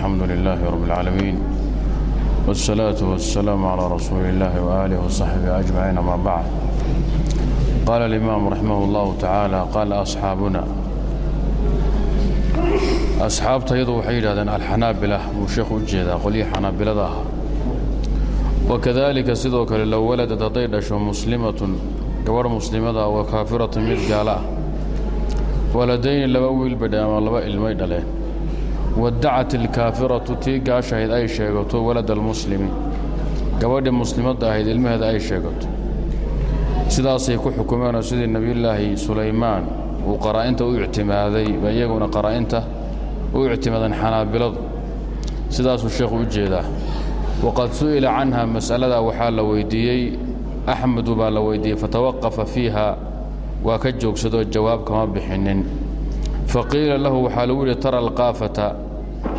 الحمد لله رب العالمين والصلاة والسلام على رسول الله وآله وصحبه أجمعين ما بعد قال الإمام رحمه الله تعالى قال أصحاabuna asxaabta iyadu waxay yidhahdeen alxanaabila buu sheekhu u jeedaa qolyihii xanaabilada ahaa wakadalika sidoo kale low waladad hadday dhasho muslimatun gabadh muslimada wa kaafiratun mid gaala ah waladayni laba wiil bay dheen ama laba ilmay dhaleen wadacat ilkaafiratu tii gaashahayd ay sheegato walada almuslimi. Gabadhii muslimadda ahayd ilmaheeda ay sheegato. Sidaasay ku xukumeenoo sidii nebiyullaahi sulaymaan uu qaraa'inta u ictimaaday ba iyaguna qaraa'inta u ictimaadeen xanaabiladu. Sidaasuu sheekhu u jeedaa. Waqad su'ila canha mas'aladaa waxaa la weyddiiyey axmedu baa la weyddiiyey fatawaqafa fiiha waa ka joogsadoo jawaab kama bixinin faqiila lahu waxaa lagu yidhi tara alkaafata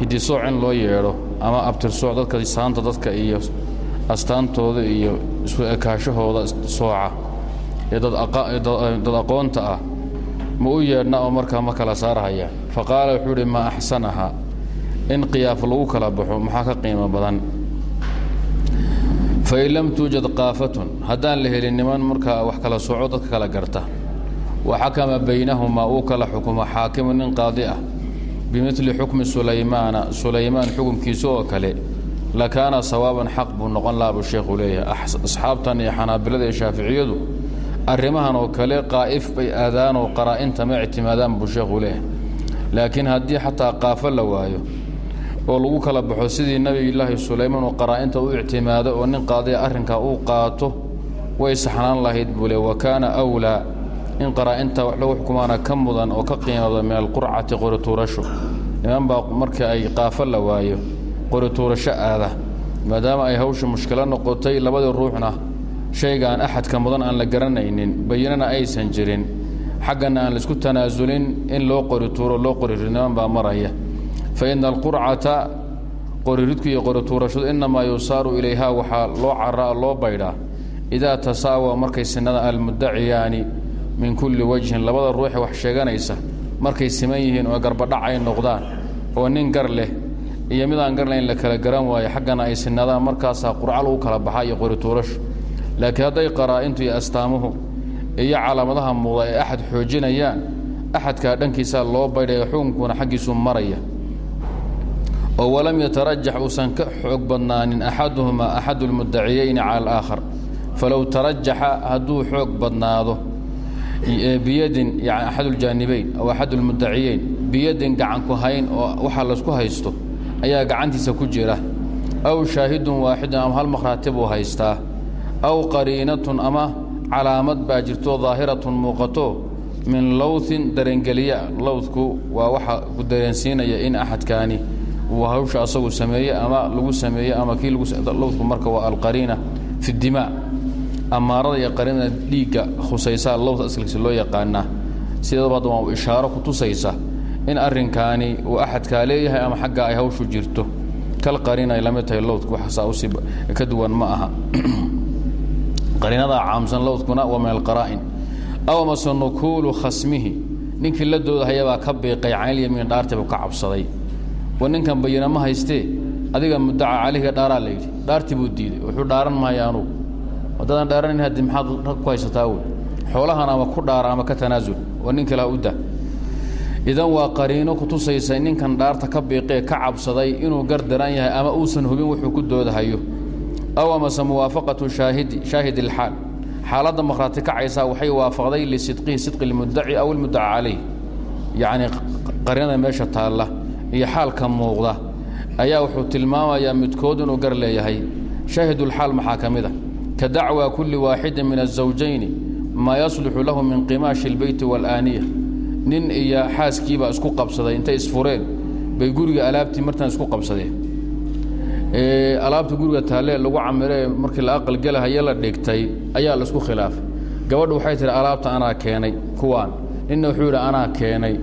hidisooc in loo yeedho ama abtirsooc dadka saanta dadka iyo astaantooda iyo isu ekaashahooda sooca ee dad aqoonta ah ma u yeedhna oo markaa ma kala saarhaya fa qaala wuxuu idhi maa axsanaha? In qiyaaf lagu kala baxo maxaa ka qiimo badan? Fain lam tuujad kaafatun haddaan la helin niman markaa wax kala sooco dadka kala garta wa xakama baynahumaa uu kala xukumo xaakimu nin qaadi ah. Bimidli xukmi sulaymaana sulaymaan xukumkiisa oo kale lakaana sawaaban xaq buu noqon laha buu asxaabtan iyo xanaabilada shaaficiyadu arrimahan oo kale qaa'if bay aadaanoo qaraa'inta ma ictimaadaan buu sheekhu leeyahay. Laakiin haddii xataa qaafo la waayo oo lagu kala baxo sidii nebiyulaahi sulaymaan uu qaraa'inta u ictimaado oo nin qaadiya arrinkaa uu qaato way saxnaan lahayd buu wa kaana wlaa in qaraa'inta wax lagu xukumaana ka mudan oo ka qiimada min alqurcati qorituurasho. Niman baa marka ay qaafo la waayo qorituurasho aada maadaama ay hawsha mushkilo noqotay labadii ruuxna shaygaan axadka mudan aan la garanaynin bayinana aysan jirin. Xaggana aan la isku tanaasulin in loo qorituuro loo qoririd niman baa maraya. Fa ina alqurcata qoriridku iyo qorituurashadu innamaa yusaaru ilayha waxaa loo caraa loo baydhaa idaa tasaawa markay sinada almudaciyaani min kulli wajhin labada ruuxe wax sheeganaysa markay siman yihiin oo garbadhac ay noqdaan oo nin gar leh iyo mid aan gar lahayn la kala garan waayo xaggana ay sinadaan markaasaa qurco lagu kala baxaa iyo qorituurashu laakiin hadday qaraa'intu iyo astaamuhu iyo calaamadaha muuqda ee axad xoojinayaan axadkaa dhankiisaa loo baydhaya xukunkuna xaggiisuu maraya. Oo walam yatarajax uusan ka xoog badnaanin axaduhumaa axadu lmudaciyeyni cala alaakhar falow tarajaxa hadduu xoog badnaado biyadin yani axad uljaanibayn aw axad ulmudaciyeyn biyadin gacanku hayn oo waxaa laysku haysto ayaa gacantiisa ku jira. Aw shaahidun waaxidun ama hal makhraati buu haystaa. Aw qariinatun ama calaamad baa jirto daahiratun muuqato min lowthin darengeliya. Lowdku waa waxa ku dareensiinaya in axadkaani uu hawsha asagu sameeye ama lagu sameeye ama kii lowdku marka waa alqariina fi dimaa amaarada iyo qariinada dhiigga khusaysaa lowda asalkiisa loo yaqaanaa sideedaba waa ishaaro ku tusaysa in arrinkaani uu axadkaa leeyahay ama xaggaa ay hawshu jirto. Kal qariina ay la mid tahay lowdku waxaasaa usi ka duwan ma aha. Qariinadaa caamsan lowdkuna waa min alqaraa'in aw nukuulu khasmihi. Ninkii la doodahayabaa ka biiqay caynlyamiin dhaartiibu ka cabsaday. Wa ninkan bayina ma haystee? Adiga mudaca calayhiga dhaaraa la yidhi. Dhaartii buu diiday. Wuxuu dhaaran anugu haddaadan dhaaranin haddi maxaad ku haysataa wey xoolahan ama ku dhaara ama ka tanaasul oo nin kalaa u da idan waa qariino ku tusaysa ninkan dhaarta ka biiqee ka cabsaday inuu gar daran yahay ama uusan hubin wuxuu ku doodahayo aw amase muwaafaqatu shaahidi shaahid ilxaal xaaladda makhraati kacaysaa waxay waafaqday lisidqihi sidqi lmudaci aw ilmudaca calayh yacnii qariinada meesha taalla iyo xaalka muuqda. Ayaa wuxuu tilmaamayaa midkood inuu gar leeyahay. Shaahidulxaal maxaa ka mid a ka dacwa kulli waaxidin min azawjayni maa yasluxu lahu min qimaashi اlbeyti waalaaniya. Nin iyo xaaskiibaa isku qabsaday intay isfureen bay guriga alaabtii martaan isku qabsadeen. Alaabta guriga taalle lagu camiree markii la aqalgelahaye la dhigtay ayaa la isku khilaafay. Gabadhu waxay tihi alaabta anaa keenay kuwaan. Ninna wuxuu yidhi anaa keenay.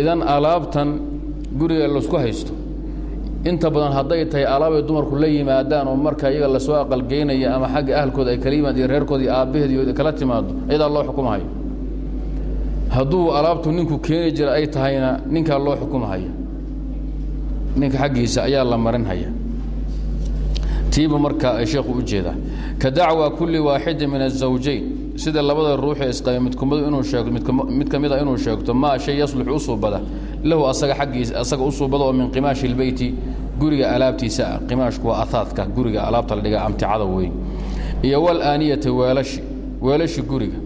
Idan alaabtan guriga la isku haysto inta badan hadday tahay alaabay dumarku la yimaadaan oo marka iyaga la soo aqalgeynaya ama xagga ahalkooda ay kala yimaad iyo reerkooda iyo kala timaado iyadaa loo xukumahayo hadduu alaabtu ninku keeni jira ay tahayna ninkaa loo xukumahaya ninka xaggiisa ayaa la marinhaya. Tiiba marka ay sheekhu u jeedaa ka dacwa kulli waaxidin min azawjayn sida labada isqaba midkumadu inuu sheegto mid ka mid a inuu sheegto maa shay yaslux u lahu asaga aggiisa asaga u oo min qimaashi ilbeyti guriga alaabtiisa ah qimaashku waa ahaadka guriga alaabta la dhiga amticada wey iyo walaaniyati weelashi weelashi guriga.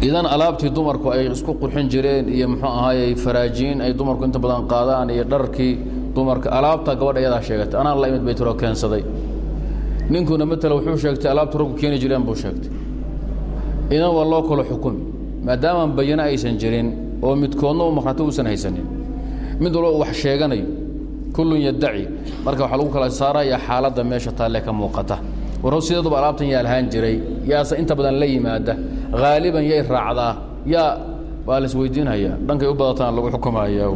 Idan alaabtii dumarku ay isku qurxin jireen iyo muxuu ahaayey faraajiin ay dumarku inta badan qaadaan iyo dharkii dumarka alaabta gabadha iyadaa sheegatay anaa la imid bay tiro keensaday ninkuna matala wuxuu sheegtay alaabta raggu keeni jireen buu sheegtay. Idan waa loo kalo xukumi maadaamaan bayano aysan jirin oo midkoodna u markhaati uusan haysanin. Mid walba wax sheeganayo kullun yaddaci. Marka waxaa lagu kala saaraya xaaladda meesha taalle ka muuqata. Warhow sideeduba alaabtan yaa lahaan jiray yaase inta badan la yimaada. Haaliban yay raacdaa yaa waa la isweydiinhayaa dhankay u badataan lagu xukumayaa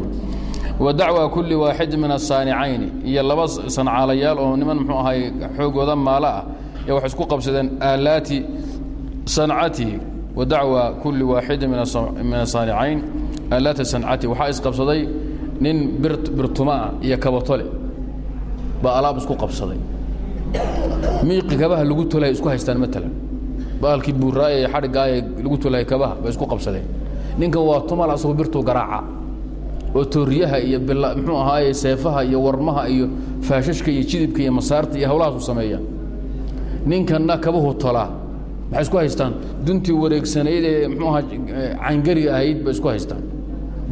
wa dacwa kulli waaxid min asaanicayni iyo laba sancaalayaal oo niman muxuu ahay xoogooda maalo ah ee waxay isku qabsadeen aalaati sancatihi wa dacwa kulli waaxidin min asaanicayn aalaati sancatihi waxaa isqabsaday nin bir birtumaa iyo kabatole baa alaab isku qabsaday. Miiqi kabaha lagu tolay isku haystaan maalan baalkii buuraaye ee xadhigaaye lagu tolay kabaha bay isku qabsadeen. Ninkan waa tumal asagoo birtuu garaaca oo tooriyaha iyo muxuu ahaaye seefaha iyo warmaha iyo faashashka iyo jidibka iyo masaarta iyo hawlahaasu sameeya. Ninkanna kabuhu tolaa. Maxay isku haystaan? Duntii wareegsanayd ee muxuu ahaa cangari ahayd bay isku haystaan.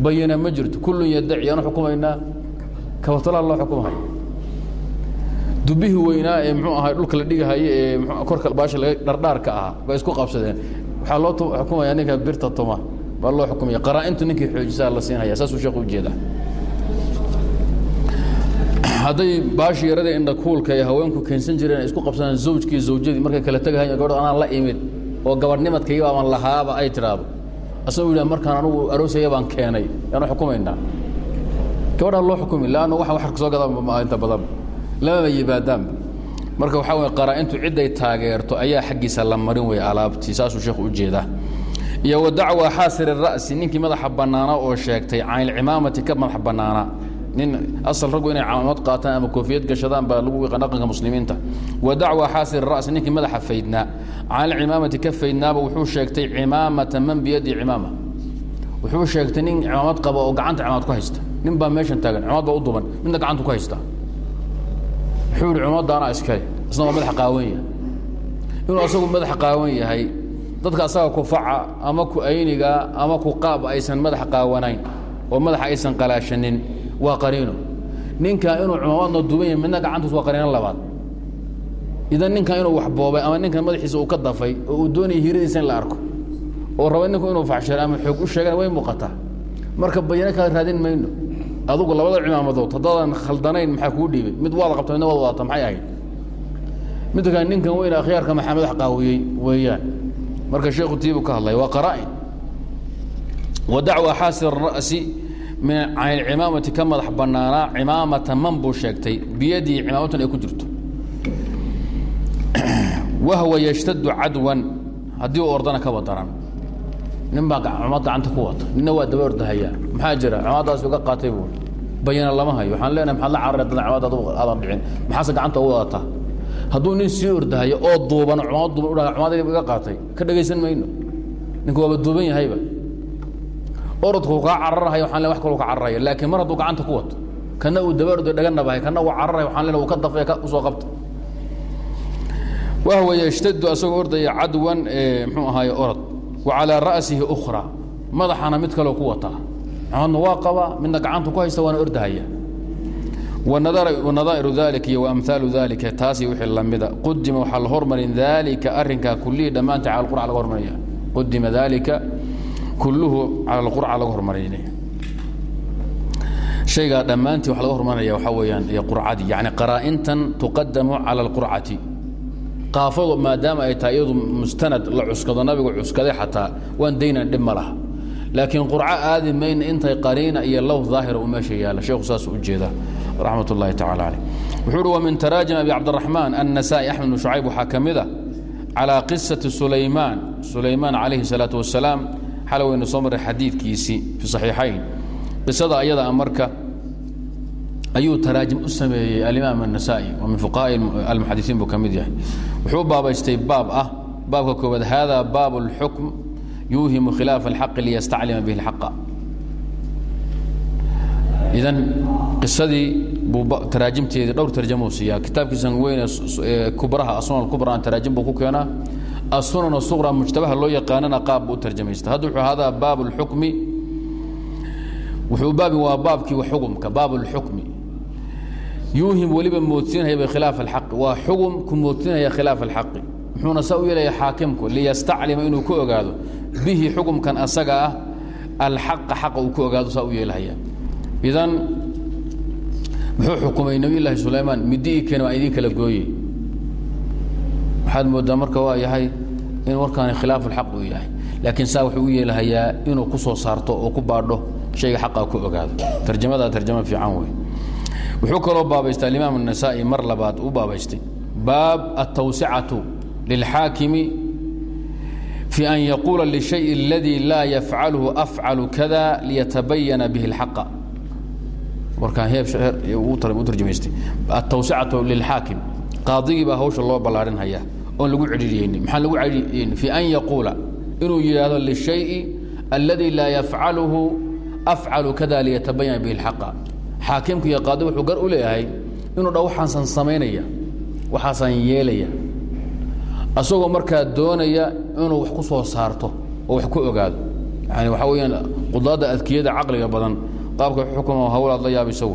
Bayana ma jirto. Kullun yadaci yaanu xukumaynaa. Kabatolaa loo xukumhay dubihii weynaa ee muxuu ahaa dhulka la dhigahaye ee korka baasha dhardhaarka ahaa bay isku qabsadeen. Waxaa loo xukumaya ninka birta tuma baa loo xukumaya qaraa-intu ninkii xoojisaa la siinaya saasuu sheekhu u jeedaa hadday baashi yarada indha kuulka ee haweenku keensan jireen ay isku qabsadaan zawjkii zawjadii markay kala tegahayan gabadh anaan la imid oo gabadhnimadkayga baaban lahaaba ay tidhaahdo asagoo yidhah markaan anugu aroosaya baan keenay yaanu xukumaynaa. Gabadhaa loo xukumi laanna waxa wax soo gadaan inta badan. Lamaba yimaadaanba marka waxaa wey qaraa-intu cidday taageerto ayaa xaggiisa la marin weya alaabtii saasuu sheekhu u jeedaa iyo wa dacwa xaasiri ra'si ninkii madaxa bannaana oo sheegtay canilcimaamati ka madax bannaana. Nin asal raggu inay camaamad qaataan ama koofiyad gashadaan baa lagu yaqaan dhaqanka muslimiinta. Wa dacwa xaasiri ra'si ninkii madaxa faydnaa. Canilcimaamati ka faydnaaba wuxuu sheegtay cimaamata man biyadi cimaama. Wuxuu sheegtay nin cimaamad qaba oo gacanta cimaamad ku haysta. Nin baa meeshan taagan cimaamad baa u duban midna gacanta ku haysta. Wuxuu yihi cimaamada anaa iskale isna waa madaxa qaawan yahay. Inuu asagu madaxa qaawan yahay dadka asaga ku faca ama ku ayniga ama ku qaab aysan madaxa qaawanayn oo madaxa aysan qalaashanin waa qariino. Ninkan inuu cumaamadna duban yahay midna gacantiis waa qariino labaad. Idan ninkan inuu wax boobay ama ninkan madaxiisa uu ka dafay oo uu doonaya hiiradiisa in la arko oo raba ninku inuu faxsharo ama xoog u sheegana way muuqataa marka bayano kala raadin mayno adugu labada cimaamadood haddaadan khaldanayn maxaa kuu dhiibay? Mid waad qabta midna waad wadata maxay ahayd? Midda kale ninkan weyne akhyaarka maxaa madax qaawiyey? Weeyaan marka sheekhu tiibuu ka hadlaya waa qaraa-in wa dacwa xaasir ra'si min can ilcimaamati ka madax bannaanaa cimaamata man buu sheegtay biyadii cimaamatan ay ku jirto. Wahwa yashtadu cadwan haddii uu ordana kaba daran nin baa cumad gacanta ku wata ninna waa daba ordahayaa. Maxaa jira? Cumadaas uga qaatay buu bayana lama hayo waxaan leenahay maxaad la carari haddana cumad aadan dhicin? Maxaase gacanta ugu wadataa hadduu nin sii ordahayo oo duuban iga qaatay ka dhegaysan mayno. Ninku waaba duuban yahayba. Orodku kaa cararhayo waxaan leen wax kaloo ka cararaya. Laakiin mar hadduu gacanta ku wato kana uu daba orday dhaganabahay kana uu cararaya waxaan leen uu ka dafay u soo qabta wahwa yashtadu asagoo ordaya cadwan mxuu ahaaye orod. Wa ra'sihi ukhra madaxana mid kaleo ku wataa. Cumadna waa qabaa midna gacanta ku haysta waana ordahaya wanadaa'iru dalika iyo waamhaalu dalika taasi wixii lamida qudima waxaa la hormarin dalika arrinkaa kullihii dhammaanta cala alqurca laga hormarinaya qudima dalika kulluhu cala alqurca laga hormarinaya shaygaa dhammaantii waxa laga hormarinaya waxaa weeyaan iyo qurcadii yacni qaraa-intan tuqadamu cala alqurcati qaafadu maadaama ay tahay iyadu mustanad la cuskado nabigu cuskaday xataa waan daynan dhib ma laha. Laakiin qurco aadi mayna intay qariina iyo low daahira uu meesha yaalla. Sheekhu saas u jeeda raxmat ullahi tacala caleyh wuxuu uhi wa min taraajim abi cabdiraxmaan annasaa'i axmed bnu shucayb waxaa ka mid a calaa qisati sulaymaan sulaymaan calayhi salaatu wasalaam xalay waynu soo marray xadiidkiisii fi saxiixayn qisada ayada marka ayuu taraajim u sameeyey alimaam النasaaئي oo min fuqahaءi almuxadisiin buu ka mid yahay wuxuu baabaystay baab ah baabka koobaad hada baab الxukm yuuhimu khilaafa الxaqi liyastaclima bihi الxaqa idan qisadii taraajimteedii dhowr tarjamuu siiyaa. Kitaabkiisan weyne kubraha asunan kubra taraajim buu ku keenaa. Asunan suqra mujtabaha loo yaqaanana qaab buu u tarjamaysta hadda wuxuu hadaa baab اlxukmi wuxuu baabi waa baabkii xukumka baab اlxukmi yuuhim weliba moodsiinaya bikhilaaf alxaqi. Waa xugum ku moodsiinaya khilaaf alxaqi. Muxuuna saa u yeelaya xaakimku liyastaclima inuu ku ogaado. Bihi xukumkan asaga ah alxaqa xaqa uu ku ogaado saa u yeelahaya idan muxuu xukumay nabiy llaahi sulaymaan middiii keen aan idin kala gooye waxaad mooddaa marka waa yahay in warkaani khilaaf alxaq uu yahay. Laakiin saa wuxuu u yeelhayaa inuu ku soo saarto oo ku baadho shayga xaqaa ku ogaado. Tarjamadaa tarjama fiican wey wuxuu kaloo baabaystay alimaam anasaa'i mar labaad u baabaystay. Baab altawsicatu lilxaakimi fi an yaquula lishayi aladii laa yafcaluhu afcalu kada liyatabayana bihi اlxaqa warkaan u tarjamaystay atawsicatu lilxaakim qaadigii baa hawsha loo ballaarinhayaa oon lagu cidhiiriyeynin maxaa lagu cidhiiriyeynin fi an yaquula inuu yidhaahdo lishayi alladii laa yafcaluhu afcalu kada liyatabayana bihi اlxaqa xaakimku iyo qaadi wuxuu gar u leeyahay inuu dha waxaasan samaynaya waxaasaan yeelaya asagoo markaa doonaya inuu wax ku soo saarto oo wax ku ogaado. Yani waxaa weyaan qudaadda adkiyada caqliga badan qaabka xukuma hawl aad la yaabiso w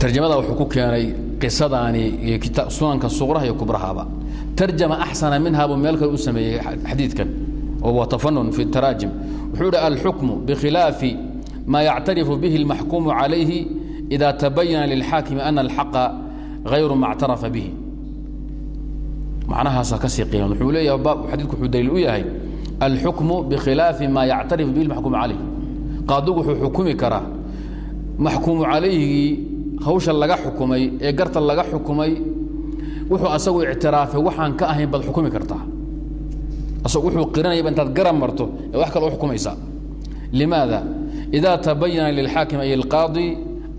tarjamada wuxuu ku keenay qisadaani iyo sunanka suqraha iyo kubrahaba. Tarjama axsana minhaa buu meel kale u sameeyey xadiidkan oo waa tafanun fi taraajim. Wuxuu ihi alxukmu bikhilaafi maa yactarifu bihi اlmaxkuumu calayhi ida tabayana lilxaakimi ana alxaqa hayru ma ctarafa bihi. Macnahaasaa ka sii qiiman wuxuu leeyahay adiku wuxuu daliil u yahay alxukmu bikhilaafi maa yactarifu bihi اlmaxkuumu calayh qaadigu wuxuu xukumi karaa. Maxkuumu calayhigii hawsha laga xukumay ee garta laga xukumay wuxuu asagu ictiraafay waxaan ka ahayn baad xukumi kartaa. Wuxuu qiranayaba intaad garab marto ee wax kale u xukumaysaa. Limaada? Ida tabayana lilxaakim ay اlqaadi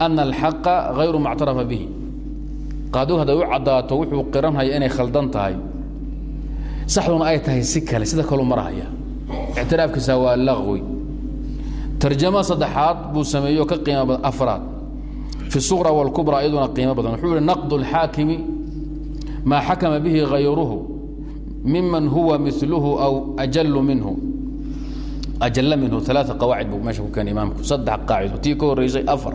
ana alxaqa hayru ma اctarafa bihi. Qaadigu hadday u caddaato wuxuu qiranhaya inay khaldan tahay. Saxduna ay tahay si kale sida kaluu marahaya. Ictiraafkiisa waa laqwi tarjamo saddexaad buu sameeyo ka qiimo badan afraad fi suqra wاlkubra iyaduna qiimo badan wuxuu yihi naqd اlxaakimi maa xakama bihi hayruhu miman huwa miluhu aw ajalu minhu ajalla minhu alaa qawaacid buu meesha ku keenay imaamku saddex qaacido tii ka horreysay afar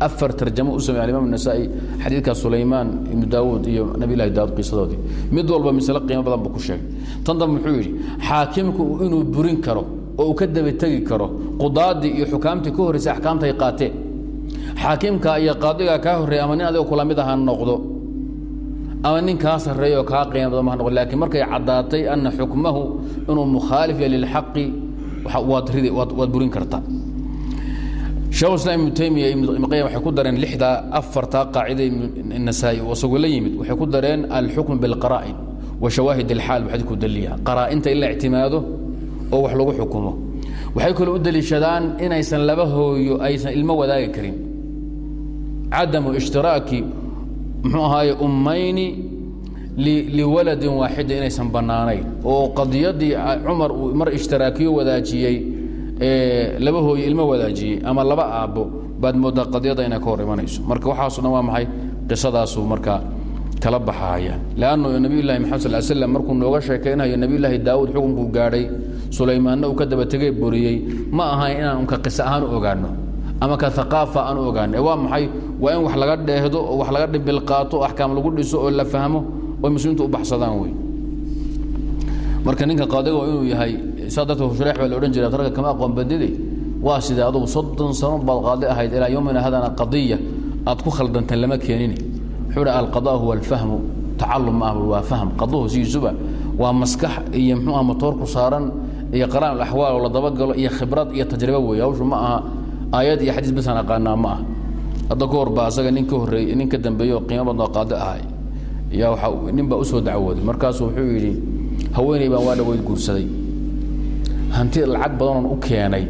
afar tarjamo u samey alimaam النasaa'i xadiidkaa sulaymaan ibnu daawuud iyo nabi lahi daawud qisadoodii mid walba misle qiimo badan buu ku sheegay tan dambe muxuu yidhi xaakimku inuu burin karo oo uu ka daba tegi karo qudaadii iyo xukaamtii ka horreysay axkaamta ay qaateen xaakimka iyo qaadigaa kaa horreeya ama nin adigo kula mid aha noqdo ama nin kaa sarreeya oo kaa qiimo badan ha noqdo. Laakiin markay caddaatay ana xukmahu inuu mukhaalif ya lilxaqi waad ridi waad burin kartaa sheekhu islam ibnu taymiya ibnu qayim waxay ku dareen lixdaa afartaa qaacida nasaa'i oo isagoo la yimid. Waxay ku dareen alxukm bilqaraa'in wa shawaahid alxaal buu xadiidku daliya qaraa'inta in la ictimaado oo wax lagu xukumo. Waxay kaloo u deliishadaan inaysan laba hooyo aysan ilmo wadaagi karin. Cadamu ishtiraaki muxuu ahaaye ummayni liwaladin waaxida inaysan bannaanayn. Oo qadiyadii cumar uu mar ishtiraakiyo wadaajiyey laba hooyo ilmo wadaajiyey ama laba aabbo baad mooddaa qadiyadda inay ka hor imanayso. Marka waxaaso dhan waa maxay? Qisadaasuu marka kala baxaaya. Leannu nabiy llahi maxamed sal slam markuu nooga sheekaynayo nabiy llaahi daawuud xukunkuu gaadhay sulaymaanna uu ka daba tegey boriyey ma ahayn inaan unka qiso ahaan u ogaano ama ka aqaafa aan u ogaano ee waa maxay? Waa in wax laga dheehdo oo wax laga dhibil qaato o axkaam lagu dhiso oo la fahmo oy muslimiintu u baxsadaan wey marka ninka qaadiga inuu yahay saa darteed hushreex baa la odhan jiray ragga kama aqoon badide waa sidee adugu soddon sano baad qaadi ahayd ilaa yowmina hadana qadiya. Aad ku khaldantan lama keenini. Wuxuu hi alqada huwa alfahmu tacalum ma ah waa fahm qaduhu sidiisuba waa maskax iyo muxuu aha motoor ku saaran iyo qaraan alaxwaal oo la dabagalo iyo khibrad iyo tajribo weeye. Hawshu ma aha aayad iyo xadiis basaan aqaanaa ma ah hadda ka hor baa asaga nin ka horreeyey nin ka dambeeye oo qiimo badnoo qaadi ahay. Yaa waxa nin baa u soo dacwooday. Markaasuu wuxuu yidhi haweeney baan waa dhaweyd guursaday. Hanti lacag badanoon u keenay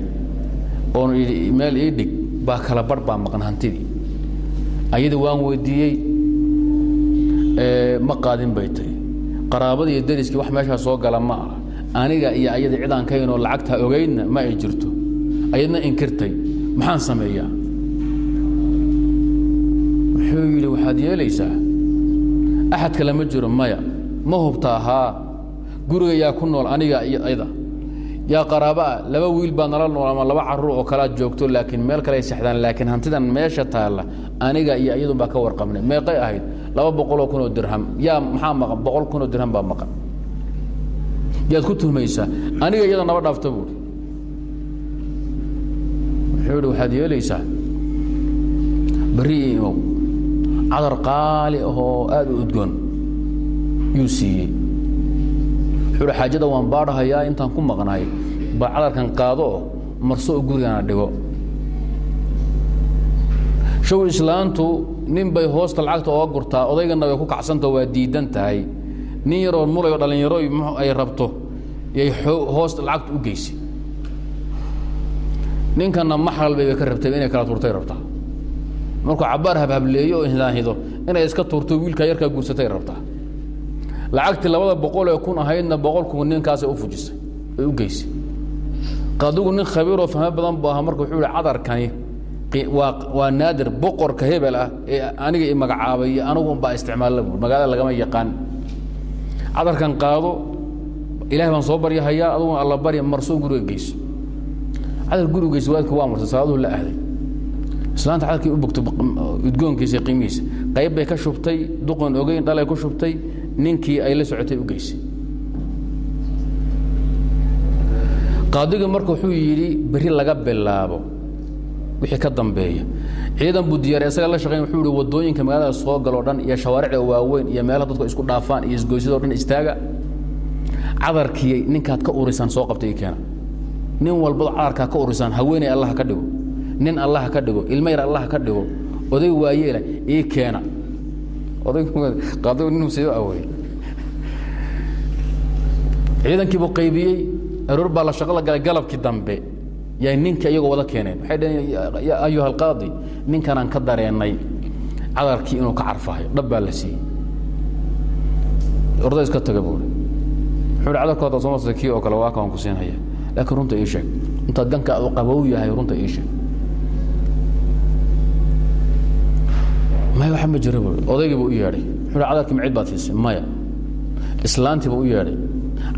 oon idhi meel ii dhig baa kala barh baa maqan hantidii. Ayadii waan weydiiyey ma qaadin bay tahy qaraabada iyo dariskii wax meeshaa soo gala ma ah aniga iyo ayadii cidaan lacagtaa ogaydna ma ay jirto. Ayadna inkirtay. Maxaan sameeyaa? Wuxuu yidhi waxaad yeelaysaa? Axad kale ma jiro maya. Ma hubtaa haa guriga yaa ku nool aniga iyo ayada. Yaa qaraabaa laba wiil baa nala nool ama laba carruur oo kalaad joogto laakiin meel kale ay sexdaan laakiin hantidan meesha taalla. Aniga iyo iyadun baa ka warqabnay. Meeqay ahayd. Laba boqoloo kunoo dirham. Yaa maxaa maqan? Boqol kunoo dirham baa maqan yaad ku tuhmaysaa aniga iyada naba dhaafta buuri wuxuu ihi waxaad yeelaysaa? Berri imow cadar qaali ahoo aad u udgoon yuu siiyey. Wuxuu hi xaajada waan baadhahayaa intaan ku maqnahay. Baa cadarkan qaado oo marso oo gurigana dhigo. Show islaantu nin bay hoosta lacagta ooga gurtaa odaygana way ku kacsantao waa diidan tahay nin yaroo mulayo dhallinyaro ay rabto yay hoosta lacagta u geysay ninkana maxral bay ka rabtay inay kala tuurtay rabtaa. Markuu cabbaar habhableeyo oo hidaahido inay iska tuurto wiilkaa yarkaa guursatay rabtaa. Lacagtii labada boqol ee kun ahaydna boqol kun ninkaasay u fujisay ay u geysay qadigu nin khabiiroo fahmo badan bu ahaa marka wuxuu ihi cadarkani waa naadir boqorka hebel ah ee aniga i magacaabay iyo anigun baa isticmaalla magaalada lagama yaqaan cadarkan qaado ilahay baan soo baryahayaa aduguna alla barya marsoo guriga geyso. Cadar guriga geyso waadka waa marsay salaaduhu la ahday. Islaanta cadarkii u bogto udgoonkiisa qiimihiisa. Qayb bay ka shubtay duqan ogeyn dhalay ku shubtay ninkii ay la socotay u geysay qaadigii marka wuxuu yidhi berri laga bilaabo wixii ka dambeeya. Ciidan buu diyaariy isaga la shaqeyn wuxuu yihi waddooyinka magaalada soo galoo dhan iyo shawaaricda waaweyn iyo meelaha dadku isku dhaafaan iyo isgoysyadoo dhan istaaga. Cadarkii ninkaad ka urisaan soo qabtay keena. Nin walbado cadarkaa ka urisaan haweeney allah ka dhigo. Nin allah ka dhigo ilmo yar allah ka dhigo oday waayeela ii keena. Odayqaadigu nin musiibo awey ciidankiibuu qaybiyey aroor baa la shaqo la galay galabkii dambe yay ninka iyagoo wada keeneen. Waxay dhaheen ya ayuha alqaadi ninkanaan ka dareennay cadarkii inuu ka carfahayo dhab baa la siiyey. Orda iska taga buuri wuxuu cadarkooda soo marsatay kii oo kale waa kaan ku siinhaya laakiin runta ii sheeg. Intaad ganka adu qabow yahay runta ii sheeg. Maya waxa ma jira buuri odaygii buu u yeedhay. Wuxuu cadarkii macid baad siisay maya. Islaantii buu u yeedhay.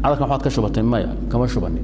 Cadarkan waxaad ka shubatay maya kama shubanin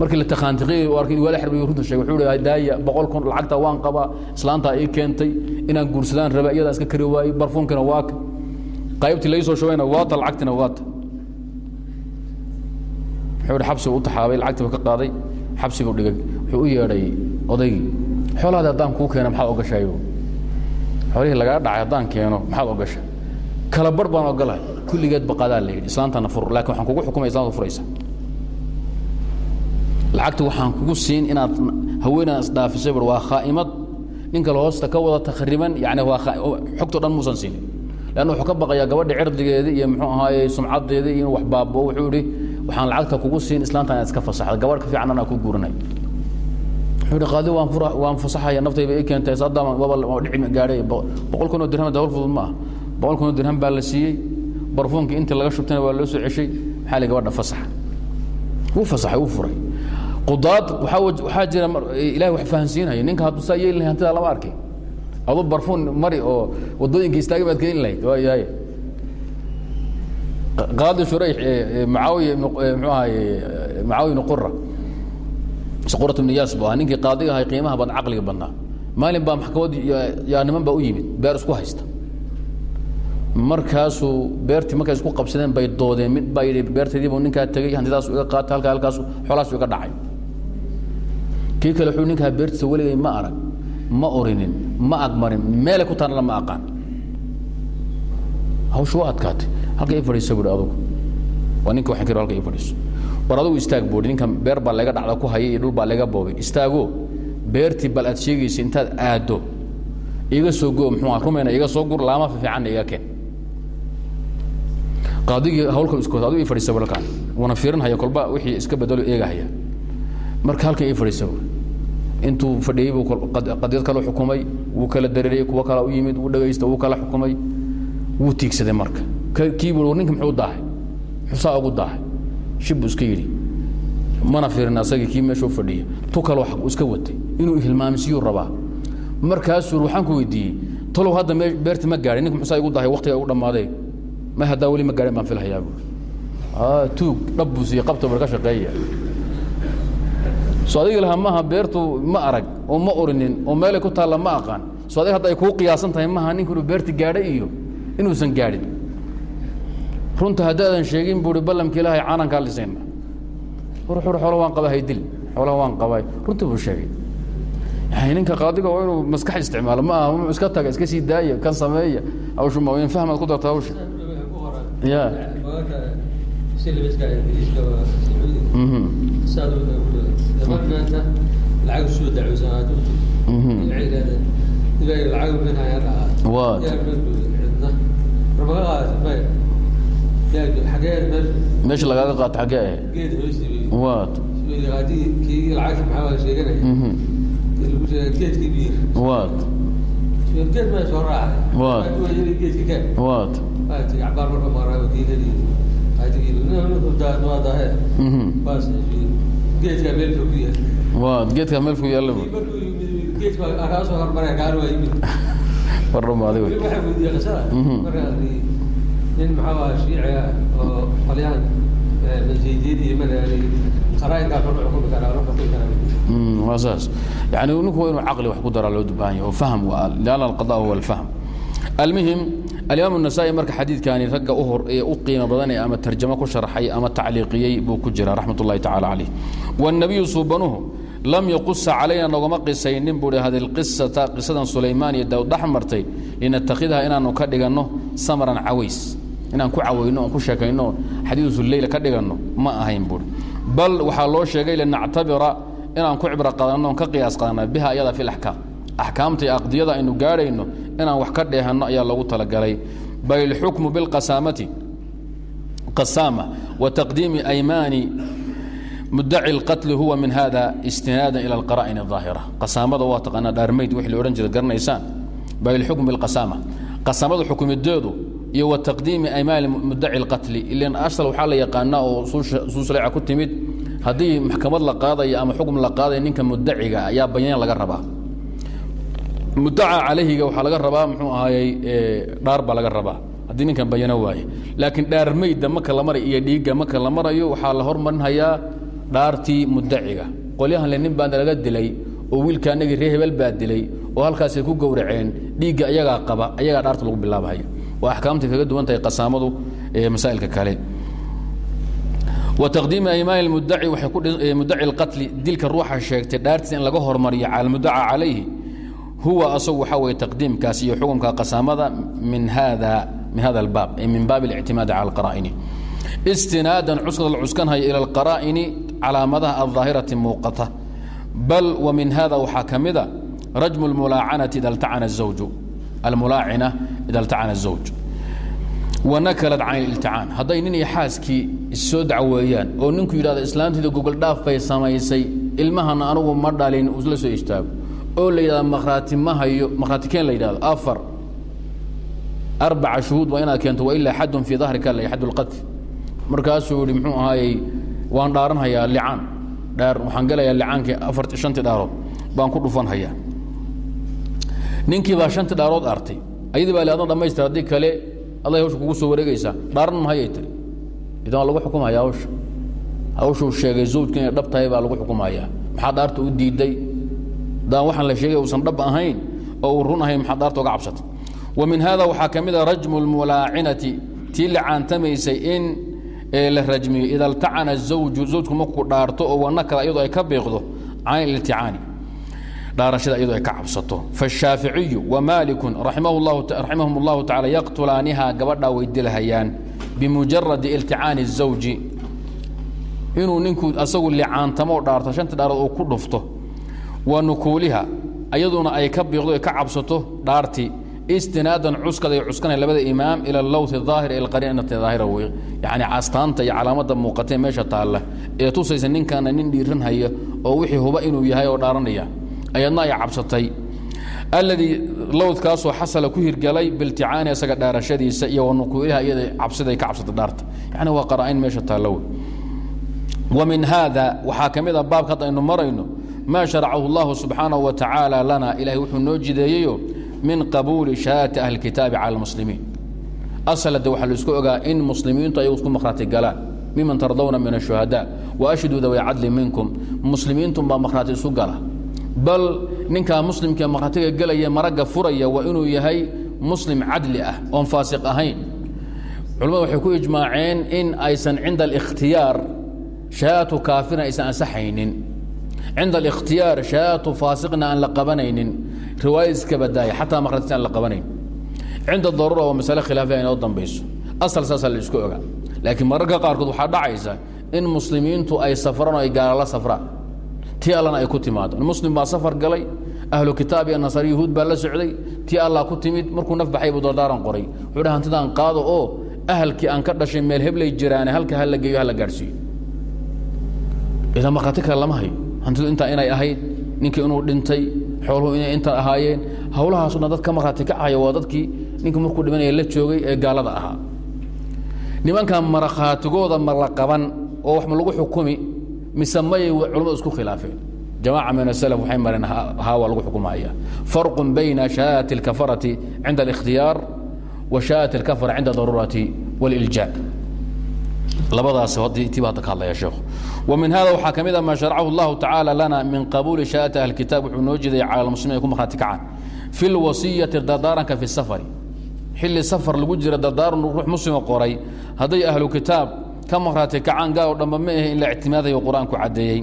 markii la takhaantiqiyey u arkay waali xarbi runta sheegay. Wuxuu hi daaya boqol kun lacagta waan qabaa islaantaa ii keentay inaan guursadaan raba iyadaa iska kari waayey barfuunkina waaka qaybtii lai soo shubayna waata lacagtina waata. Wuxuu hi xabsigu u taxaabay lacagtiiba ka qaaday xabsigu dhigay. Wuxuu u yeedhay odaygii xoolahaadi haddaan kuu keena maxaad ogashahay xoolihii lagaa dhacay haddaan keeno maxaad ogashay kala bar baan ogolahay. Kulligeed baqadaa la yidhi islaantana fur laakin waxaan kugu xukumay islaanta furaysa lacagta waxaan kugu siin inaad haweenadan isdhaafisay bur waa khaa'imad. Nin kale hoosta ka wada takhriban yani waa xogto dhan muusan siinin leanna wuxuu ka baqayaa gabadha cirdigeedii iyo muxuu ahaaye sumcaddeedii inuu wax baaboo wuxuu idhi waxaan lacagta kugu siin islaantan inaad iska fasaxda gabadh ka fiican anaa ku guurinay wuxuu idhi qaadi waan waan fasaxaya naftayba ii keentay saddama waba dhici gaadhay boqol kun oo dirham dawl fudud ma ah boqol kun oo dirham baa la siiyey barfuunkii intii laga shubtayna waa loo soo ceshay maxaa la gabadha fasaxa. Wuu fasaxay wuu furay qudaad waxaa jira ilahay wax fahansiinaya. Ninka hadduu saa yeeli lahay hantidaa lama arkay aduu barfuun mari oo waddooyinka istaagi baad keeni lahayd. Waayahay qaadi shurayx mucaawiya mxuu ahaye mucaawiya ibnu qura mise qurat ibnu yaas bu ahaa. Ninkii qaadiga ahay qiimaha badan caqliga badnaa. Maalin baa maxkamad yaa niman baa u yimid. Beer isku haysta. Markaasuu beertii markay isku qabsadeen bay doodeen. Mid baa yidhi beertaydiibu ninkaa tegey hantidaasu iga qaatay halkaa halkaasu xoolaasu iga dhacay kii kale wuxuu ninkaa beertiisa weligay ma arag ma orinin ma agmarin meelay ku taanala ma aqaan. Hawshu waa adkaatay. Halka i fadhiisa buhi adugu waa ninka waxaan kiri halka i fadhiiso. War adugu istaag buuhi ninkan beer baa laga dhacda ku haya iyo dhul baa laga boobay. Istaago beertii bal aad sheegaysa intaad aaddo iga soo go muxuu ah rumayna iga soo gur laama fiicanna iga keen. Qaadigii hawlka iskood adigu ii fadhiisa balkaan wana fiirinhaya kolba wixii iska bedelo eegahaya. Marka halkan ii fadhiisa buuri intuu fadhiyey buu qadiyad kale xukumay wuu kala dareeriyey kuwo kale u yimid wuu dhagaysta wuu kala xukumay wuu tiigsaday marka. Kii buu ninka muxuu daahay? Xusaa ugu daahay. Shib buu iska yidhi mana fiirin asagii kii meeshuu fadhiya tu kale iska watay. Inuu hilmaamsiyuu rabaa. Markaasuu waxaan ku weydiiyey talow hadda me beerta ma gaadhin. Ninka xusaa igu daahay waqtiga ugu dhammaaday. Ma haddaa weli ma gaadhin baan filhayaa buuri tuug dhab buu siiyey qabta bar ka shaqeeya so adiga lahaa maaha beertu ma arag oo ma orinin oo meelay ku taalla ma aqaan. So adiga hadda ay kuu qiyaasan tahay maaha ninku inuu beerti gaadhay iyo inuusan gaadhin. Runta haddaadan sheegin buuhi ballamka ilaahay caanankaa lisayna urxur xoola waan qaba haydil xoolaha waan qabay. Runta buu sheegay. Yani ninka qaadiga waa inuu maskax isticmaalo ma aha iska taga iska sii daaya kan sameeya. Hawshu ma in fahmaad ku darta hawsha ya lacag soo dacwaysan lacag minhaya dhahaa waad meesha lagaaga qaato xaggee ahe geed hoostii waad haddii kii lacagta maxaa sheeganaya lagu sheega geedkii biir waad geed maa soo raacay Waa. geedka kaa waad waati cabaar marka maqraa wakiiladii waa dahe baas geedkaa meel fog ku yahay waad geedkaa meel fog yaalla bu markuu yimid geedka kaa soo hormaraya gaari waa yimid weydiiyey qisada Mhm. markaas nin maxaa aha shiici ah oo qolyahan masjidyada iyo madaali Mm, waa saas yani ninku waa inuu caqli wax ku daraa loo baahan yahay oo fahm waa lianna alqada huwa alfahm almuhim alimaam النasaa'i marka xadiidkani ragga u hor ee u qiimo badanay ama tarjamo ku sharxay ama tacliiqiyey buu ku jira raxmat ullahi tacala calayh wالnabiyu suubanuhu lam yaqusa calayna nogama qisaynin buu hi hadi lqisata qisadan sulaymaan iyo daawud dhex martay linatakhidha inaanu ka dhiganno samran caways inaan ku cawayno oon ku sheekayno oo xadiidu leyla ka dhiganno ma ahayn buuri bal waxaa loo sheegay linactabira inaan ku cibro qadanno oon ka qiyaas qadanna biha iyada fi laxkaam axkaamta iyo aqdiyada aynu gaadhayno inaan wax ka dheehanno ayaa loogu talagalay bal ilxukmu bilqasaamati qasaama wa taqdiimi aymaani mudaci اlqatli huwa min hada istinaadan ila alqara'in الظaahira qasaamada waa taqaanaa dhaarmayd wixii la odhan jira garanaysaan bal ilxukmu bilqasaama qasaamada xukumideedu iyo wa taqdiimi aymaani mudaci اlqatli ilan asal waxaa la yaqaanaa oo suu shaleeca ku timid haddii maxkamad la qaadaya ama xukm la qaadaya ninka mudaciga ayaa bayaan laga rabaa mudaca calayhiga waxaa laga rabaa muxuu ahaayey dhaar baa laga rabaa. Haddii ninkan bayano waaye. Laakiin dhaarmaydda marka la marayo iyo dhiigga marka la marayo waxaa la hormarinhayaa dhaartii muddaciga. Qolyahanle nin baana laga dilay oo wiilkaanagii reer hebel baa dilay oo halkaasay ku gowraceen dhiigga ayagaa qaba ayagaa dhaarta lagu bilaabahaya waa axkaamtay kaga duwan tahay qasaamadu masaa'ilka kale. Wtaqdiimi aymaani mudaci muddaci اlqatli dilka ruuxa sheegtay dhaartiisa in laga hormariyo calmudaca calayhi عليه هو أصو حوي تقديم كاسي حكم كقسامة من هذا من هذا الباب أي من باب الاعتماد على القرائن استنادا عسكر العسكن هي إلى القرائن على مدى الظاهرة موقتة بل ومن هذا وحاكمذا رجم الملاعنة إذا التعن الزوج الملاعنة إذا التعن الزوج wanakalat can ilticaan hadday nin iyo xaaskii issoo dacweeyaan oo ninku yidhahdo islaantayda gogol dhaaf bay samaysay ilmahana anugu ma dhalin isla soo istaago oo la yidhahdo makhraati ma hayo makhraati keen la yidhahdo afar arbaca shuhuud waa inaad keento wailaa xadun fii dahrika la xad lqadf markaasuu yihi muxuu ahaayey waan dhaaranhayaa licaan dhaar waxaan gelayaa licaankii afar shantii dhaarood baan ku dhufanhayaa. Ninkii baa shantii dhaarood artay ayadii baa leadna dhamaystir haddii kale aday hawsha kugu soo wareegaysaa dhaaran mahayay tiri. Idan waa lagu xukumaya hawsha hawshuu sheegay zawjka inay dhab tahay baa lagu xukumaya maxaa dhaarta u diiday daan waxaan la sheegay uusan dhab ahayn oo uu run ahayn maxaa dhaarta uga cabsatay wa min hada waxaa ka mid a rajmu lmulaacinati tii la caantamaysay in la rajmiyo ida iltacana zawju zawjku markuu dhaarto oo wanakada iyadoo ay ka biiqdo can ilticaani dhaarashada iyadoo ay ka cabsato faashaaficiyu wa maalikun raximahum اllahu tacala yaqtulaaniha gabadhaa way dilahayaan bimujaradi ilticaani الزawji inuu ninku asagu licaantamo dhaarto shanta dhaarood uu ku dhufto wa nukuuliha ayaduna ay ka biiqdo ka cabsato dhaartii. Istinaadan cuskada ay cuskanay labada imaam ila qariinati daahira wey yacni astaanta iyo calaamadda muuqatee meesha taalla. Ee tusaysa ninkaana nin dhiiran haya oo wixii huba inuu yahay oo dhaaranaya. Ayadna ay cabsatay. Alladii lowdkaasoo xasala ku hirgalay bilticaani isaga dhaarashadiisa iyo wa nukuuliha iyada cabsiday ka cabsatay dhaarta. Yacni waa qaraa'in meesha taalla wey wa min haada waxaa ka mid a baabka hadda aynu marayno maa sharacahu اllahu subxaanaه wa tacaala lana ilahay wuxuu noo jideeyeyo min qabuuli shahaadati ahli kitaabi cala اlmuslimiin asalade waxaa laisku ogaa in muslimiintu ayagu isku makhraati galaan miman tardawna min الshuhada waashhiduu daway cadli minkum muslimiintun baa makhraati isu gala bal ninkaa muslimkaee makhraatiga gelaya maragga furaya waa inuu yahay muslim cadli ah oon faasiq ahayn culamadu waxay ku ijmaaceen in aysan cinda اlاkhtiyaar shahaadatu kaafirna aysan ansaxaynin cinda alikhtiyaar shahaadatu faasiqna aan la qabanaynin riwaaya iska badaaya xataa makhratis aan la qabanayn cinda daruura waa masale khilaafiya inoo dambayso asal saasaa la isku ogaa laakiin mararka qaarkood waxaa dhacaysa in muslimiintu ay safraan oo ay gaala la safraan tii allana ay ku timaado muslim baa safar galay ahlu kitaab iyo nasar yahuud baa la socday tii allah ku timid markuu naf baxay buu dardaaran qoray wuxuu dha hantidaan qaado oo ahalkii aan hantidu intaa inay ahayd ninkii inuu dhintay xooluhu inay inta ahaayeen hawlahaasoo dhan dad ka kacaya waa dadkii ninkii markuu dhimanaya la joogay ee gaalada ahaa. Nimankan markhaatigooda ma qaban oo wax lagu xukumi mise mayay culamadu isku khilaafeen. Jamaaca min asalaf waxay mareen haa waa lagu xukumaya. Farqun bayna shahaadati alkafarati cinda alikhtiyaar wa shahaadati alkafara cinda daruurati wاliljaa labadaas tiba hadda ka hadlaya sheekhu wa min hada waxaa ka mid a maa sharacahu اllahu tacaala lana min qabuuli shahaadati ahli kitaab wuxuu noo jeedaya cala almuslimiin ay ku markhaati kacaan fi lwasiyati dardaaranka fi safari. Xilli safar lagu jira dardaaran ruux muslima qoray hadday ahlu kitaab ka markhaati kacaan gaal o dhanba ma ahe in la ictimaadayo qur'aanku caddeeyey.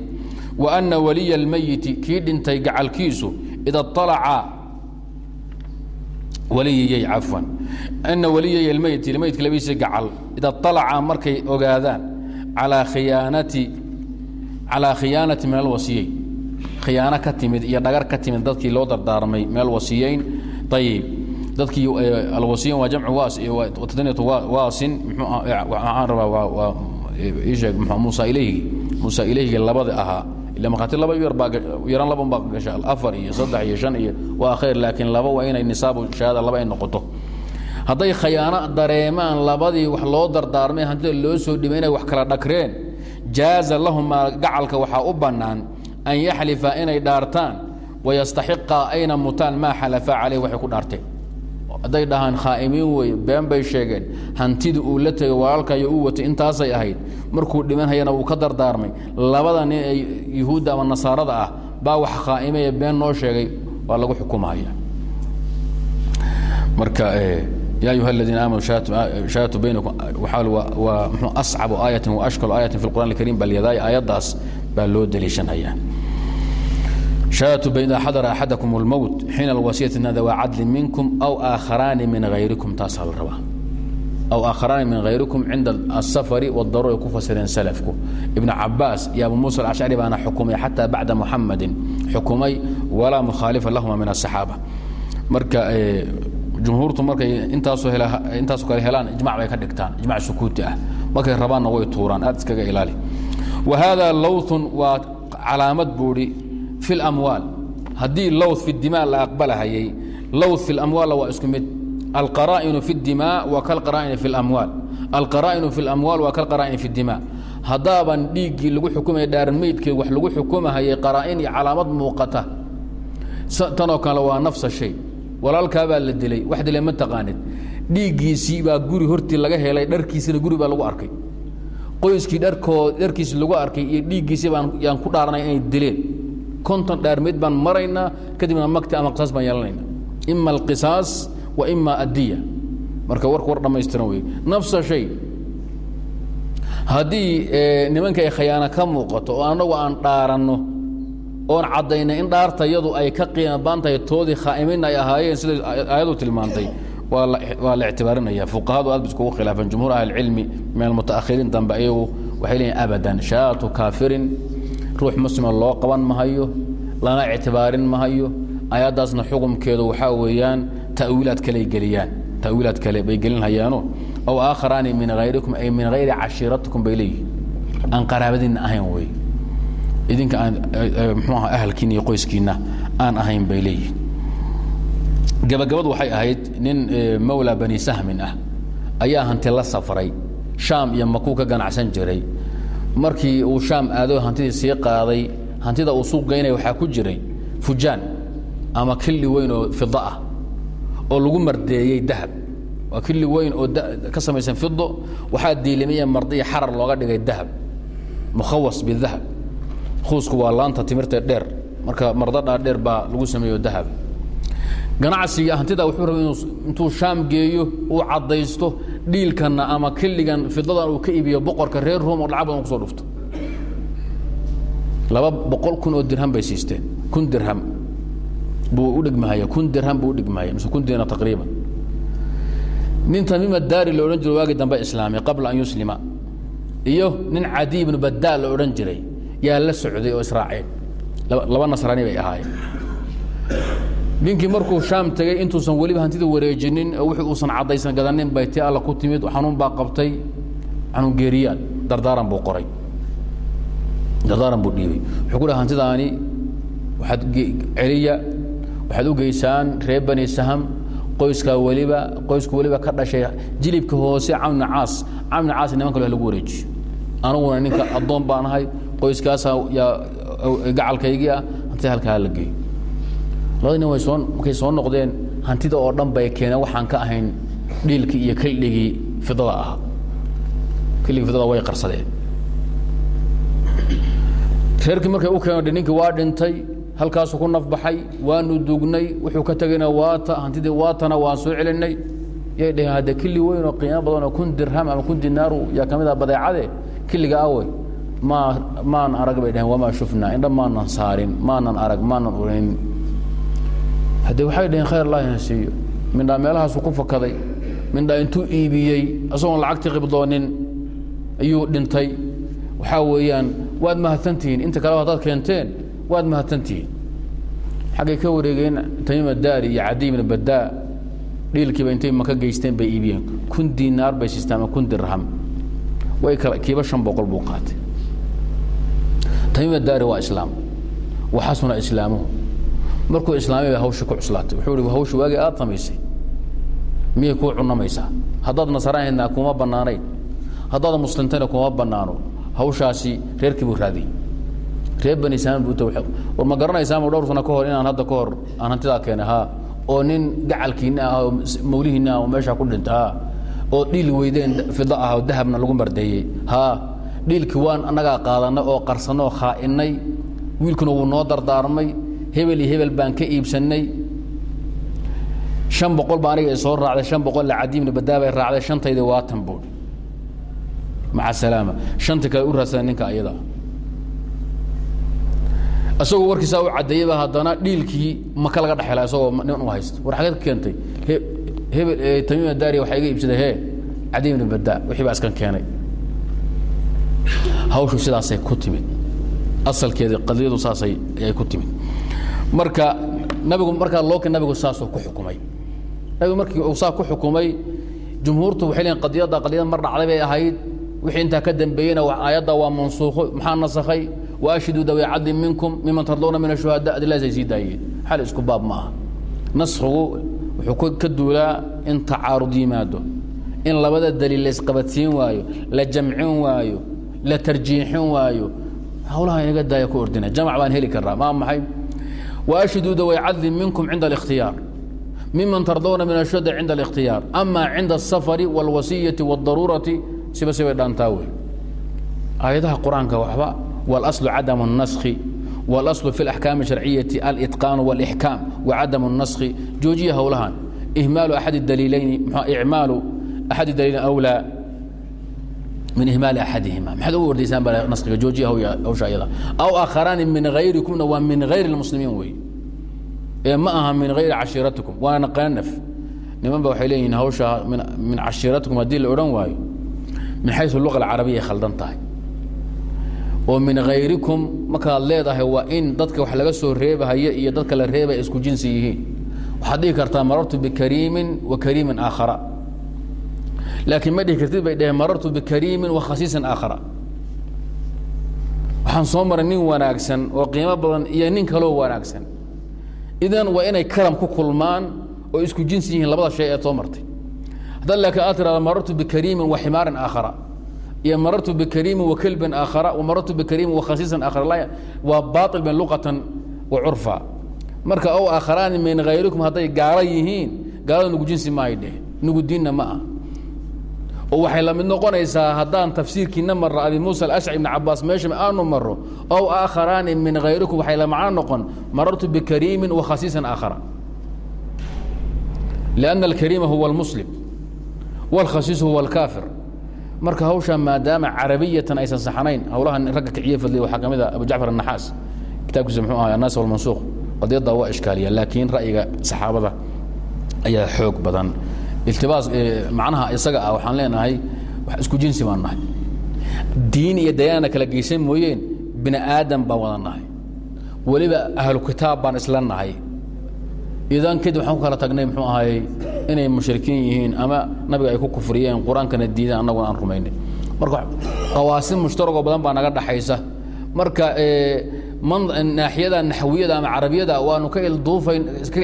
Wa ana waliya almeyiti kii dhintay gacalkiisu ida alaca waliyiyey cafwan. Ana waliyay almeyiti meydka labadiisa gacal. Ida alaca markay ogaadaan alaa khiyaanati calaa khiyaanati min alwasiyeyn khiyaano ka timid iyo dhagar ka timid dadkii loo dardaarmay min alwasiyeyn ayib dadkii alwasiyeyn waa jamcu waas taniyatu waasin. Maxaan rabaa waa isheeg muusa ilayhigi muusa ilayhigi labada ahaa ila markhaati laba yar baa yaran laban baa gasha afar iyo saddex iyo shan iyo waa khayr laakiin laba waa inay nisaabu shahaada laba ay noqoto hadday khayaano dareemaan labadii wax loo dardaarmay hantida loo soo dhibay inay wax kala dhagreen jaaza lahumaa gacalka waxaa u bannaan an yaxlifa inay dhaartaan wayastaxiqa ayna mutaan maa xalafaa caleyh waxay ku dhaarteen hadday dhahaan khaa'imiin wey been bay sheegeen. Hantidii uu la tegay walaalkayo uu watay intaasay ahayd. Markuu dhimanhayana wuu ka dardaarmay. Labada nin ee yuhuudda ama nasaarada ah baa wax khaa'imaya been noo sheegay waa lagu xukumahaya marka ya ayuha aladiina aamanu shahaadatu baynakum waa mxuu ascabu aayatin wa ashkalu aayatin fi lqur'an alkarim balyadaay aayaddaas baa loo deliishanaya shahaadatu bayn idaa xadara axadakum اlmowt xiina alwasiyati nadawa cadli minkum aw aakharaani min hayrikum taasaa la rabaa. Aw aakharaani min hayrikum cinda asafari wadaruur ay ku fasireen salafku. Ibnu cabaas iyo abu muusa alashcari baana xukumay xataa bacda muxamadin xukumay walaa mukhaalifa lahuma min asaxaaba marka jumhuurtu markay intaasoo kale helaan ijmac bay ka dhigtaan ijmac sukuuti ah. Markay rabaanna way tuuraan aad iskaga ilaali. Wa hada lowthun waa calaamad buuhi fi اlamwaal haddii lowth fi اdimaa la aqbalahayay lowth fi اlamwaal waa isku mid alqaraa'inu fi اdimaa wa kalqaraa'ini fi اlamwaal alqaraa'inu fi اlamwaal waa kalqaraa'ini fi اdimaa haddaaban dhiiggii lagu xukumaya dhaaran meydkii wax lagu xukumahayay qaraa'in iyo calaamad muuqata tanoo kale waa nafsa shay walaalkaabaa la dilay wax dilay ma taqaanid dhiiggiisii baa guri hortii laga helay dharkiisina guri baa lagu arkay qoyskii dharkoo dharkiisi lagu arkay iyo dhiiggiisii baan yaan ku dhaaranay inay dileen konton dhaarmeyd baan maraynaa kadibna makti ama qisaas baan yeelanayna ima alqisaas wa ima addiya. Marka warka war dhammaystiran wey nafsa shay. Haddii nimanka ay khayaano ka muuqato oo annagu aan dhaaranno oon caddaynay in dhaartayadu ay ka qiima baan tahay toodii khaa'imin ay ahaayeen sida aayadu tilmaantay waa la ictibaarinaya fuqahadu aad ba iskugu khilaafeen. Jumhuur ahlicilmi min almutaakhiriin dambe ayagu waxay leeyihiin abadan shaatu kaafirin ruux muslima loo qaban mahayo lana ictibaarin mahayo ayaddaasna xukumkeedu waxaa weeyaan ta'wiilaad kaley geliyaan. Ta'wiilaad kale bay gelinhayaano aw aakharaani min hayrikum ay min hayri cashiiratikum bay leeyihiin aan qaraabadiinna ahayn wey idinka aan mxuu aha ahalkiina iyo qoyskiinna aan ahayn bay leeyihiin gabagabadu waxay ahayd nin mawla bani sahmin ah. Ayaa hanti la safray shaam iyo makuu ka ganacsan jiray markii uu shaam aado hantidii sii qaaday hantida uu suuq geynaya waxaa ku jiray fujaan ama killi weyn oo fida ah oo lagu mardeeyey dahab. Waa killi weyn oo ka samaysan fido waxaa diilimiya mardiya xarar looga dhigay dahab. Mukhawas bidahab khuusku waa laanta timirta dheer. Marka mardadhaa dheer baa lagu sameeyo dahab. Ganacsiga hantida wuxuu rabay intuu shaam geeyo uu caddaysto dhiilkanna ama killigan fidadan uu ka iibiyo boqorka reer room oo lacag badan ku soo dhufto. Laba boqol kun oo dirham bay siisteen. Kun dirham buu u dhigmahaya. Kun dirham buu u dhigmahaya. Mise kun diina taqriiban. Nin tamiima daari la odhan jiro waagii dambe islaamay qabla an yuslima. Iyo nin cadi ibnu badaa la odhan jiray. Yaa la socday oo israaceen. Laba nasraani bay ahaayeen ninkii markuu shaam tegey intuusan weliba hantida wareejinin wixii uusan caddaysan gadanin bay ti alla ku timid xanuun baa qabtay xanuun geeriyaan dardaaran buu qoray. Dardaaran buu dhiibay. Wuxuu ku dhaha hantidaani waxaad celiya waxaad u geysaan reer bani saham qoyskaa weliba qoysku weliba ka dhashay jilibka hoose camni caas camni caas niman kale lagu wareejiyo. Aniguna ninka addoon baan ahay qoyskaasaa yaa gacalkaygii ah hantida halkaa la geeyo labada nin soo markay soo noqdeen. Hantida oo dhan bay keeneen. Waxaan ka ahayn dhiilkii iyo kildhigii fidada ahaa kildhigii fidada way qarsadeen. Reerkii markay u keeno ninkii waa dhintay halkaasuu ku nafbaxay waanu dugnay wuxuu ka tegayna waata hantidii waatana waan soo celinay. Yay dhaheen hadde killi weyn oo qiimo badan oo kun dirham ama kun dinaaru yaa ka mid ah badeecade killiga awey maa maan arag bay dhaheen wamaa shufnaa? Indha maanan saarin maanan arag maanan uranin haddee waxay dhaheen khayr allah ina siiyo mindhaa meelahaasuu ku fakaday mindhaa intuu iibiyey isagoon lacagtii qibdoonin ayuu dhintay. Waxaa weeyaan waad mahadsantihiin. Inta kaleba haddaad keenteen waad mahadsantihiin. Xaggay ka wareegeen tamiima daari iyo cadi ibna badaa dhiilkiiba intay maka geysteen bay iibiyeen. Kun diinaar bay siisteen ama kun dirham. Way kala kiiba shan boqol buu qaatay. Tamiima daari waa islaam. Waxasuna islaamuhu markuu islaamay bay hawsha ku cuslaatay. Wuxuu ihi hawsha waagii aad samaysay miyay kuu cunamaysaa haddaad nasaraanhaydna kuma bannaanayn. Haddaad muslimtayna kuma bannaano. Hawshaasi reerkii buu raadiyey. Reer bani saaman buu war ma garanaysaama dhowr sano ka hor inaan hadda ka hor aan hantidaa keenay haa oo nin gacalkiina ah oo mawlihiina ah oo meeshaa ku dhinta haa oo dhiil weydeen fida ah oo dahabna lagu mardeeyey haa dhiilkii waan annagaa qaadanay oo qarsanay oo khaa'inay wiilkuna wuu noo dardaarmay hebel iyo hebel baan ka iibsannay. Shan boqol baa aniga soo raacday shan boqol la cadiibna badaabay raacday shantaydi waatan buudhi maca salaama shanta kale u raadsada ninka ayada. Isagoo warkiisaa u caddeeyeyba haddana dhiilkii maka laga dhexela isagoo nin u haysto. War ka keentay. Hebel tamiima daariya waxaa iga iibsaday hee cadiib ibna badaa wixii baa iskan keenay. Hawshu sidaasay ku timid. Asalkeedii qadiyadu saasay ayay ku timid marka nabigu markaa looka nabigu saasuu ku xukumay. Nabigu markii uu saa ku xukumay jumhuurtu waxay leeyiin qadiyadda qadiyad mar dhacday bay ahayd. Wixii intaa ka dambeeyeyna aayadda waa mansuukho maxaa nasakhay? Waashhiduu dawi cadlin minkum miman tardowna min ashuhada adilaasay sii daayeen xal isku baab ma aha. Naskhigu wuxuu ka duulaa in tacaarud yimaado in labada daliil la isqabadsiin waayo la jamcin waayo la tarjiixin waayo. Hawlaha inaga daaya ku ordina jamac baan heli karnaa maa maxay waashhiduu dawi cadlin minkum cinda alikhtiyaar miman tardowna min ashuhada cinda alikhtiyaar ama cinda asafari wاlwasiyati wاdaruurati siba sibay dhaantaa wey aayadaha qur-aanka waxba واأصل عدم النسخ والأصل في الأحكام الشرعية الإتقان والإحكام وعدم النسخ جوجية هولهان إهمال أحد الدليلين إعمال أحد الدليلين أولى min ihmaali axadihima maxaad ugu ordaysaan baa naskiga joojiya hawsha ayada aw aakharaani min hayrikumna waa min hayri lmuslimiin wey ee ma aha min hayri cashiiratikum waana qanaf niman ba waxay leeyihiin hawsha min cashiiratikum haddii la odhan waayo min xayu luqa alcarabiya ay khaldan tahay oo min hayrikum markaad leedahay waa in dadka wax laga soo reebahaya iyo dadka la reebaya isku jinsi yihiin waxaad dhihi kartaa marartu bikariimin wa kariimin aakhara laakiin ma dhihi kartid bay dheheen marartu bikariimin wa khasiisin aakhara. Waxaan soo maray nin wanaagsan oo qiimo badan iyo nin kaloo wanaagsan. Idan waa inay karam ku kulmaan oo isku jinsi yihiin labada shay ee soo martay. Laakiin aad tirahda marartu bikariimin wa aakhara. Iyo marartu bikariimin wa aakhara. Wa bikariimin wa khasiisin aakhara. Waa baatil min luqatan wa curfa. Marka ow aakharaani min hayrikum hadday gaalo yihiin gaalada nugu jinsi maahay dheh nugu diinna ma ah oo waxay la mid noqonaysaa haddaan tafsiirkiina marro abi muusa alashcri ibni cabaas meesha aanu marro ow aakharaani min hayrikum waxay la macno noqon marartu bikariimin wa khasiisin aakhara. Lianna alkariima huwa almuslim wاlkhasiisu huwa alkaafir. Marka hawshaa maadaama carabiyatan aysan saxnayn hawlaha ragga kiciye fadliya waxaa ka mid a abu jacfar annaxaas kitaabkiisa muxuu ahaa annaas walmansuuq qadiyadda waa ishkaaliya laakiin ra'yiga saxaabada ayaa xoog badan iltibaas macnaha isaga ah waxaan leenahay wax isku jinsi baan nahay. Diin iyo dayaana kala geysan mooyeen bini aadam baan wada nahay. Weliba ahlu kitaab baan isla nahay. Idan kadib waxaan ku kala tagnay muxuu ahaayey inay mushrikiin yihiin ama nabiga ay ku kufriyeen qur'aankana diideen annaguna aan rumaynay marka qawaasim mushtaragoo badan baa naga dhaxaysa. Marka naaxiyada naxwiyada ama carabiyada waanu ka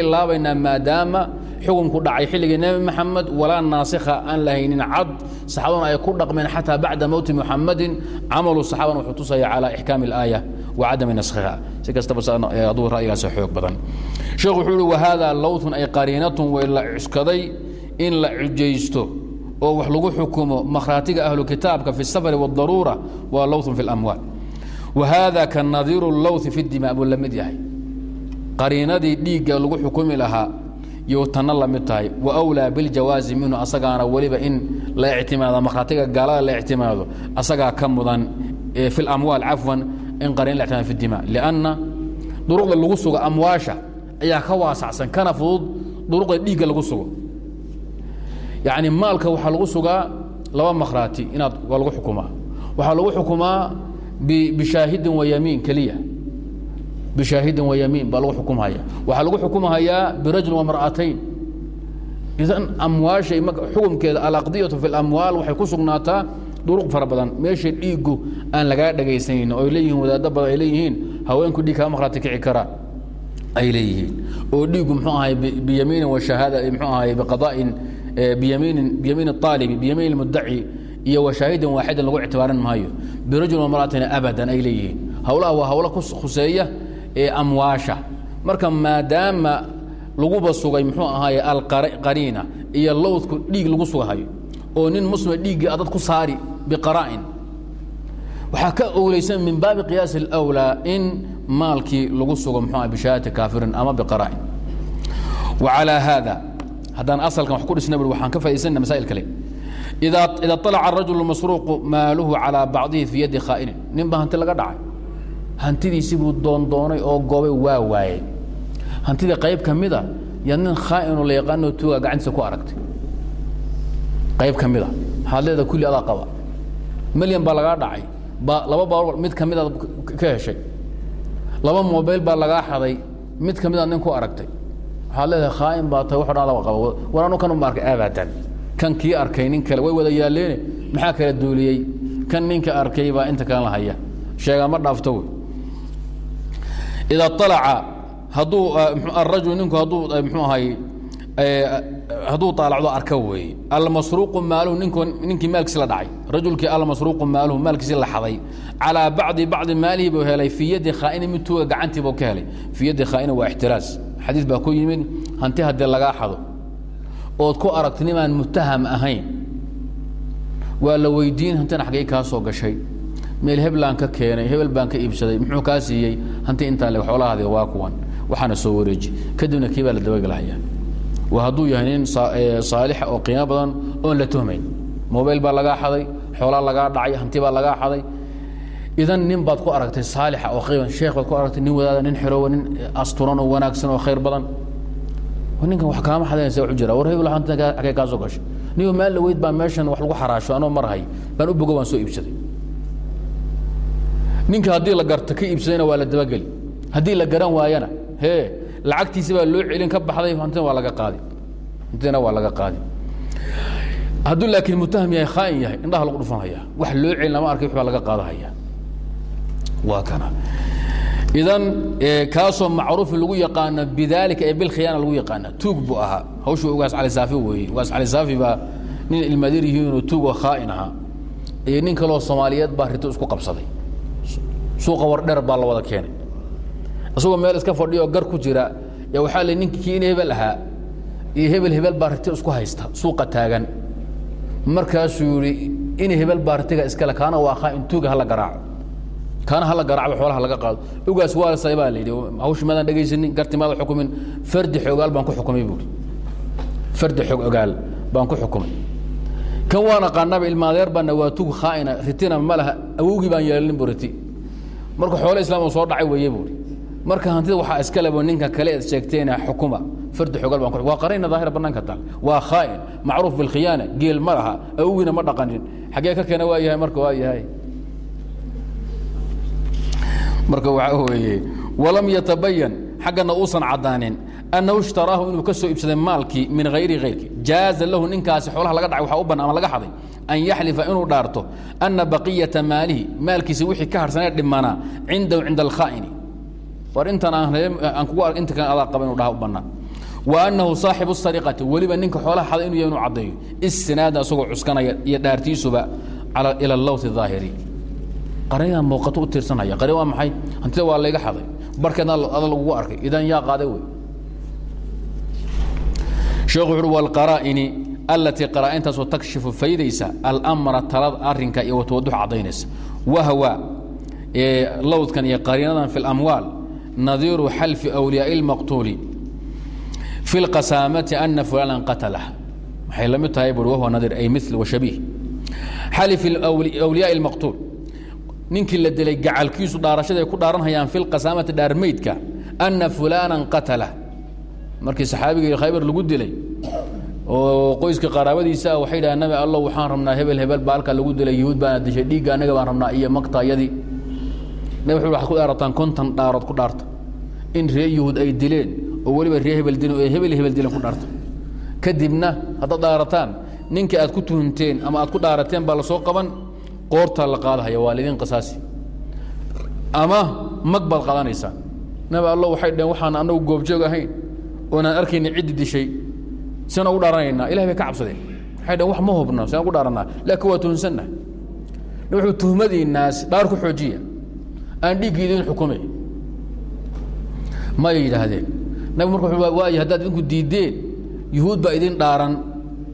ilaabaynaa maadaama xukunku dhacay. Xilligii nebi maxamed walaa naasikha aan lahaynin cad. Saxaabaduna ay ku dhaqmeen xataa bacda mowti muxamadin camalu saxaabana wuxuu tusaya calaa ixkaami alaaya wa cadami naskhiha. Si kastaba aduu ra'yigaas xoog badan. Sheekhu wuxuu ihi wahaadaa lowtun ay qariinatun way la cuskaday in la xujaysto oo wax lagu xukumo makhraatiga ahlu kitaabka fi safari wadaruura waa lowtun fi lamwaal wahada ka nadiiru lowthi fi dima buu la mid yahay qariinadii dhiigga lagu xukumi lahaa iyo tanna la mid tahay wa wlaa biljawaazi minhu asagaana weliba in la ictimaado makhraatiga gaalada la ictimaado asagaa ka mudan fi lamwaal cafwan in qariin la ictimaado fi dima lianna duruqda lagu sugo amwaasha ayaa ka waasacsan kana fudud duruqda dhiigga lagu sugo yacni maalka waxaa lagu sugaa laba makhraati inaad waa lagu xukumaa waxaa lagu xukumaa bishaahidin wayamiin keliya. Bishaahidin wayamiin baa lagu xukumhaya. Waxaa lagu xukumhayaa birajulin wamar'atayn idan amwaashay xukumkeeda alaqdiyatu fi lamwaal waxay ku sugnaataa duruq fara badan. Meesha dhiiggu aan lagaa dhagaysanayn oo ay leeyihiin wadaaddo badan ay leeyihiin haweenku dhiig kaa makhraati kici karaa ay leeyihiin. Oo dhiiggu muxuu ahay biyamiinin washahaada muxuu ahay biqada'in biyamiinin biyamiin aalibi biyamiin almuddaci iyo washaahidin waaxidan lagu ictibaarin maayo. Birajul wamra'atin abadan ay leeyihiin. Hawlaha waa hawlo khuseeya ee amwaasha. Marka maadaama laguba sugay muxuu ahaaye alqariina iyo lowdku dhiig lagu sugahayo oo nin muslima dhiiggii adad ku saari biqaraa'in waxaa ka owleysan min baabi qiyaasi اlأwlaa in maalkii lagu sugo muxuu aha bishahaadati kaafirin ama biqaraa'in wa calaa haada haddaan asalkan wax ku dhisna bui waxaan ka faa'idaysana masaa'il kale ida alaca arajul masruuqu maaluhu calaa bacdihi fii yaddi khaa'inin nin baa hanti laga dhacay hantidiisii buu doondoonay oo goobay waa waayey hantida qayb ka mida yaad nin khaa'inoo la yaqaanoo tuuga gacantiisa ku aragtay qayb ka mida waxaad leedaha kulli adaa qaba milyan baa lagaa dhacay ba laba baabur mid ka midaad ka heshay laba mobayl baa lagaa xaday mid ka midaad nin ku aragtay waxaad khaa'in baa tahay waxo dhan adaba qaba war anu kan abadan kan kii arkay nin kale way wada yaalleene maxaa kala duuliyey? Kan ninka arkay baa inta kalena haya. Sheegaa ma dhaafto wey. Ida alaca hadduu arajul ninku hadduu mxuu ahay hadduu aalacdo arka weeye almasruuqu maaluhu nink ninkii maalkiisi la dhacay. Rajulkii almasruuqu maaluhu maalkiisi la xaday. Calaa bacdi bacdi maalihi buu helay fii yaddi khaa'ini mid tuuga gacantii buu ka helay. Fii yaddi khaa'ini waa ixtiraas. Xadiis baa ku yimid hanti haddii lagaa xado ood ku aragti nimaan mutaham ahayn. Waa la weydiin hantina xaggey kaa gashay. Meel heblaan ka keenay hebel baan ka iibsaday muxuu kaa siiyey? Hanti intaa le xoolahaadi waa kuwan. Waxaana soo wareeji. Kadibna kii baa la dabagelhayaa waa hadduu yahay nin saalixa oo qiimo badan oon la tuhmayn. Mobayl baa lagaa xaday xoolaa lagaa dhacay hanti baa lagaa xaday. Idan nin baad ku aragtay saalixa oo khayr sheekh baad ku aragtay nin wadaada nin xiroowa nin asturan oo wanaagsan oo khayr badan ninkan wax kaama xadaynaysa u jira. War hebel agee kaa soo gashay niyo maal laweyd baa meeshan wax lagu xaraasho anoo marhay baan u bogo waan soo iibsaday. Ninka haddii la garto ka iibsadayna waa la dabageli. Haddii la garan waayana hee lacagtiisi baa loo celin ka baxday hantina waa laga qaadi. Hantina waa laga qaadi. Hadduu laakiin mutaham yahay khaain yahay indhaha lagu dhufanhaya wax loo celin lama arkay wax baa laga qaadahaya. Waa kana idan kaasoo macruufi lagu yaqaano bidaalika ee bilkhiyaana lagu yaqaana tuug buu ahaa. Hawshuu ugaas cali saafi weeye ugaas cali saafi baa nin ilmadir yihiinoo tuug oo khaa'in ahaa. Iyo nin kaloo soomaaliyeed baa rito isku qabsaday. Suuqa wardheer baa la wada keenay. Isagoo meel iska fadhiyo gar ku jira yaa waxaa le ninkii kii in hebel ahaa. Iyo hebel hebel baa rito isku haysta suuqa taagan. Markaasuu yihi in hebel baa ritiga iskale kaana waa khaa'in tuuga hala garaaco kaana hala garaacba xoolaha laga qaado. Ugaas waalsay baa la yidhi hawshi maadaan dhegaysanin garti maada xukumin fardi xogaal baan ku xukumay buuri fardi xog ogaal baan ku xukumay. Kan waan aqaanaba ilmaadeer waa tug khaa'ina ritina ma laha awowgii baan yeelinin bu riti. Marka xoolo islaam soo dhacay weeye buuri marka hantida waxaa iska lebo ninka kale eed sheegteena xukuma fardi xogaal baan ku waa qarayna daahira bannaanka taal. Waa khaa'in macruuf bilkhiyaana geel ma laha awowgiina ma dhaqanin. Xaggee ka keena waa yahay marka waa yahay marka waxaa weeye walam yatabayan xaggana uusan caddaanin annahu ishtaraahu inuu ka soo iibsaday maalkii min hayri hayrki jaaza lahu ninkaasi xoolaha laga dhacay waxa u banna ama laga xaday an yaxlifa inuu dhaarto anna baqiyata maalihi maalkiisa wixii ka harsanee dhimanaa cindahu cinda alkhaa'ini war intan aan kugu inta kan adaa qaba inu dhaha u bannaan annahu saaxibu sariqati weliba ninka xoolaha xaday inuu yahay inuu caddeeyo istinaada isagoo cuskanaya iyo dhaartiisuba ila allawti daahiri qaryadan muuqato u tiirsanaya qarya waa maxay hantida waa layga xaday barkeedna ada lagugu arkay idan yaa qaaday wey sheekhu wuxu uhi walqaraa'ini allatii qaraa'intaasoo takshifu faydaysa almra talada arrinka iyo watawadax caddaynaysa wahwa lowdkan iyo qariinadan fi اlamwaal nadiiru xalfi awliyaaءi اlmaqtuuli fi اlqasaamati ana fulanan qatalah waxay la mid tahay bui wahwa nadiir ay mil washabiih xalfi awliyaaءi اlmaqtuul ninkii la dilay gacalkiisu dhaarashada ay ku dhaaranhayaan fi lqasaamati dhaarmaydka ana fulaanan qatala. Markii saxaabigii khaybar lagu dilay oo qoyska qaraabadiisa ah waxay dhahaan nabi allo waxaan rabnaa hebel hebel baa halkaa lagu dilay yuhuud baana dishay dhiigga annaga baan rabnaa iyo maktayadii nabi wuxuu waxaad ku dhaarataan konton dhaarood ku dhaarta in ree yuhuud ay dileen oo weliba ree hebel dileen oo hebel hebel dileen ku dhaarta kadibna haddaad dhaarataan ninka aad ku tuhunteen ama aad ku dhaarateen baa la soo qaban qoortaa la qaadahaya waa lidin qisaasi. Ama mag baad qaadanaysaa nabi allo waxay dhaheen waxaan annagu goobjoog ahayn oonaan arkayna ciddi dishay. Sian ugu dhaaranaynaa. Ilahay bay ka cabsadeen. Waxay dhaheen wax ma hubna sian ugu dhaarannaa. Laakiin waa tuhunsannaha wuxuu tuhmadiinnaas dhaar ku xoojiya aan dhiiggii idin xukume mayay yidhaahdeen. Nabi marka waaye haddaad idinku diiddeen yuhuud baa idin dhaaran.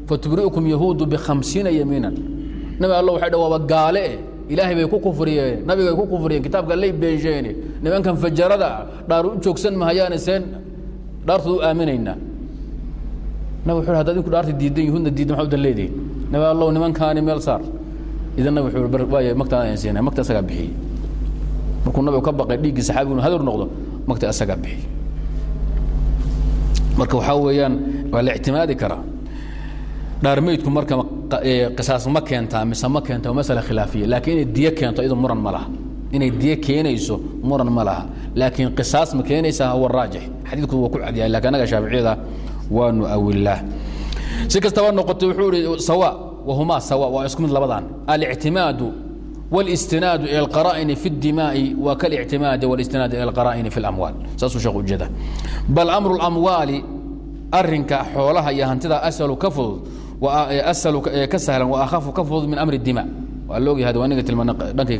Fatubri'ukum yahuudu bikhamsiina yamiinan nabi alla waxay dha waaba gaale eh ilaahay bay ku kufriyeen nabigay ku kufriyeen kitaabka lay beensheene nimankan fajarada ah dhaar u joogsan mahayaane seen dhaartood u aaminaynaa nabi wuxuu haddaad idinku dhaarta diidan yuhuudna diidan maxaa udan leedihin nabi allow nimankaani meel saar. Idan nabi wuxuu bar waaya magtaan aan siinay magta asagaa bixiyey. Markuu nabigu ka baqay dhiiggii saxaabigu inu hadur noqdo magta asagaa bixiyey. Marka waxaa weeyaan waa la ictimaadi karaa. Dhaarmaydku marka qisaas ma keentaa mise ma keenta waa masala khilaafiya laakiin inay diyo keento iyadu muran ma laha inay diyo keenayso muran ma laha laakiin qisaas ma keenaysaa huwa raajix xadiidku waa ku cadyahay lakin annaga shaaficiyada waanu awillaah si kastaba noqotay wuxuu ihi sawa wahumaa sawa waa isku mid labadan alictimaadu والاستناad ilى القرائن في الدماء wa kالاعtiماad والاستناad ilى القرائن في الأموال saasuu sheek ujeeda bal أمر الأمواaل arinka xoolaha iyo hantida أsل ka fudud أsل ka sahlan وأkhafu ka fudud min أمر الدماء waa loogyahay waa niga tilmaana dhankay